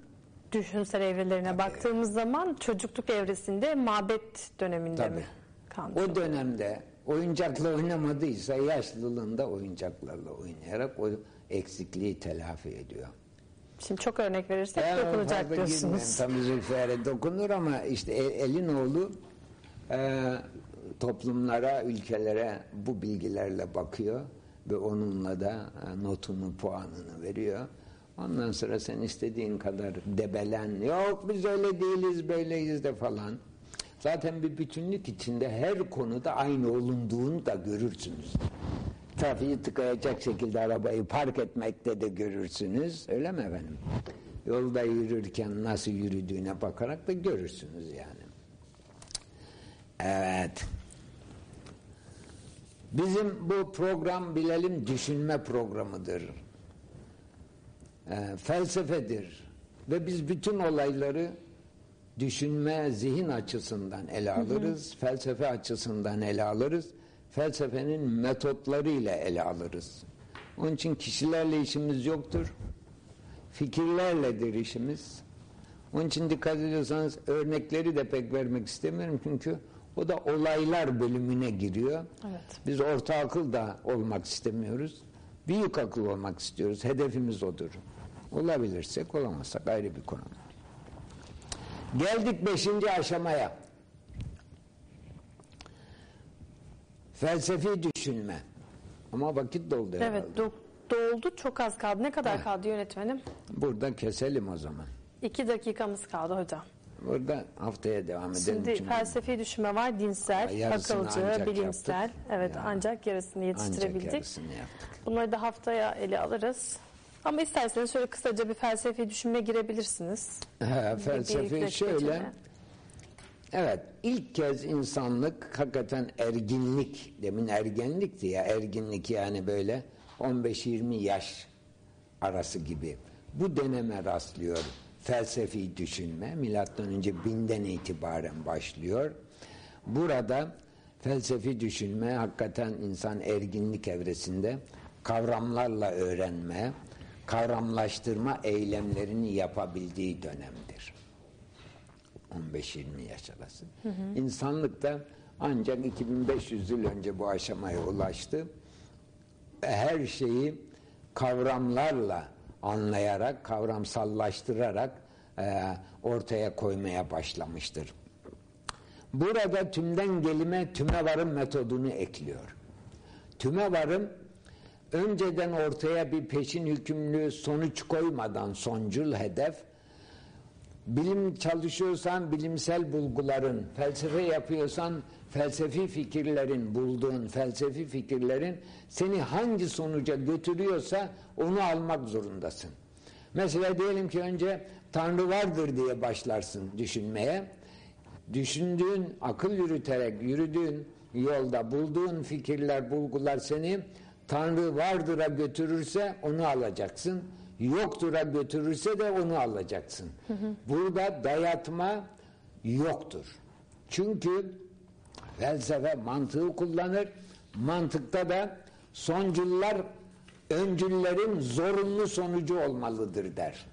düşünsel evrelerine baktığımız zaman çocukluk evresinde mabet döneminde Tabii. mi kalmış? O dönemde oyuncakla oynamadıysa yaşlılığında oyuncaklarla oynayarak o eksikliği telafi ediyor. Şimdi çok örnek verirsek Ben dokunacak diyorsunuz. girmeyeyim. Tabii Zülfikar'a dokunur ama işte e- Elinoğlu e, toplumlara, ülkelere bu bilgilerle bakıyor ve onunla da e, notunu, puanını veriyor. Ondan sonra sen istediğin kadar debelen, yok biz öyle değiliz, böyleyiz de falan. Zaten bir bütünlük içinde her konuda aynı olunduğunu da görürsünüz. Trafiği tıkayacak şekilde arabayı park etmekte de görürsünüz. Öyle mi efendim? Yolda yürürken nasıl yürüdüğüne bakarak da görürsünüz yani. Evet. Bizim bu program bilelim düşünme programıdır. Ee, felsefedir. Ve biz bütün olayları düşünme, zihin açısından ele alırız. Felsefe açısından ele alırız. Felsefenin metotlarıyla ele alırız. Onun için kişilerle işimiz yoktur. Fikirlerledir işimiz. Onun için dikkat ediyorsanız örnekleri de pek vermek istemiyorum çünkü o da olaylar bölümüne giriyor. Evet. Biz orta akıl da olmak istemiyoruz. Büyük akıl olmak istiyoruz. Hedefimiz odur. Olabilirsek olamazsak ayrı bir konu. Geldik beşinci aşamaya. Felsefi düşünme. Ama vakit doldu herhalde. Evet do- doldu çok az kaldı. Ne kadar kaldı yönetmenim? Burada keselim o zaman. İki dakikamız kaldı hocam. Burada haftaya devam edelim. Şimdi çünkü felsefi düşünme var, dinsel, akılcı, ancak bilimsel. yaptık. Evet Ya. ancak yarısını Ancak yetiştirebildik. yarısını yaptık. Bunları da haftaya ele alırız. Ama isterseniz şöyle kısaca bir felsefi düşünme girebilirsiniz. Ha, felsefe dakika şöyle. Evet, ilk kez insanlık hakikaten erginlik, demin ergenlikti ya, erginlik yani böyle 15-20 yaş arası gibi. Bu döneme rastlıyor felsefi düşünme. Milattan önce binden itibaren başlıyor. Burada felsefi düşünme hakikaten insan erginlik evresinde kavramlarla öğrenme, kavramlaştırma eylemlerini yapabildiği dönemdir. 15-20 yaş arası. İnsanlık da ancak 2500 yıl önce bu aşamaya ulaştı. Her şeyi kavramlarla anlayarak, kavramsallaştırarak e, ortaya koymaya başlamıştır. Burada tümden gelime tüme varım metodunu ekliyor. Tüme varım önceden ortaya bir peşin hükümlü sonuç koymadan soncul hedef bilim çalışıyorsan bilimsel bulguların, felsefe yapıyorsan felsefi fikirlerin, bulduğun felsefi fikirlerin seni hangi sonuca götürüyorsa onu almak zorundasın. Mesela diyelim ki önce Tanrı vardır diye başlarsın düşünmeye. Düşündüğün, akıl yürüterek yürüdüğün yolda bulduğun fikirler, bulgular seni Tanrı vardır'a götürürse onu alacaksın. Yoktur'a götürürse de onu alacaksın. Burada dayatma yoktur. Çünkü felsefe mantığı kullanır. Mantıkta da soncullar öncüllerin zorunlu sonucu olmalıdır der.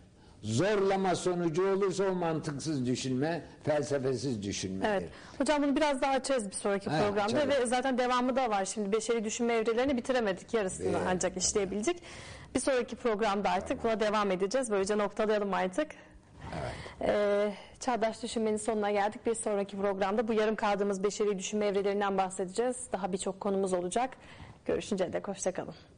Zorlama sonucu olursa o mantıksız düşünme, felsefesiz düşünmedir. Evet. Hocam bunu biraz daha açarız bir sonraki Ha, programda açalım. ve zaten devamı da var. Şimdi beşeri düşünme evrelerini bitiremedik. Yarısını Evet. ancak işleyebildik. Bir sonraki programda artık buna devam edeceğiz. Böylece noktalayalım artık. Ee, çağdaş düşünmenin sonuna geldik. Bir sonraki programda bu yarım kaldığımız beşeri düşünme evrelerinden bahsedeceğiz. Daha birçok konumuz olacak. Görüşünceye dek hoşçakalın.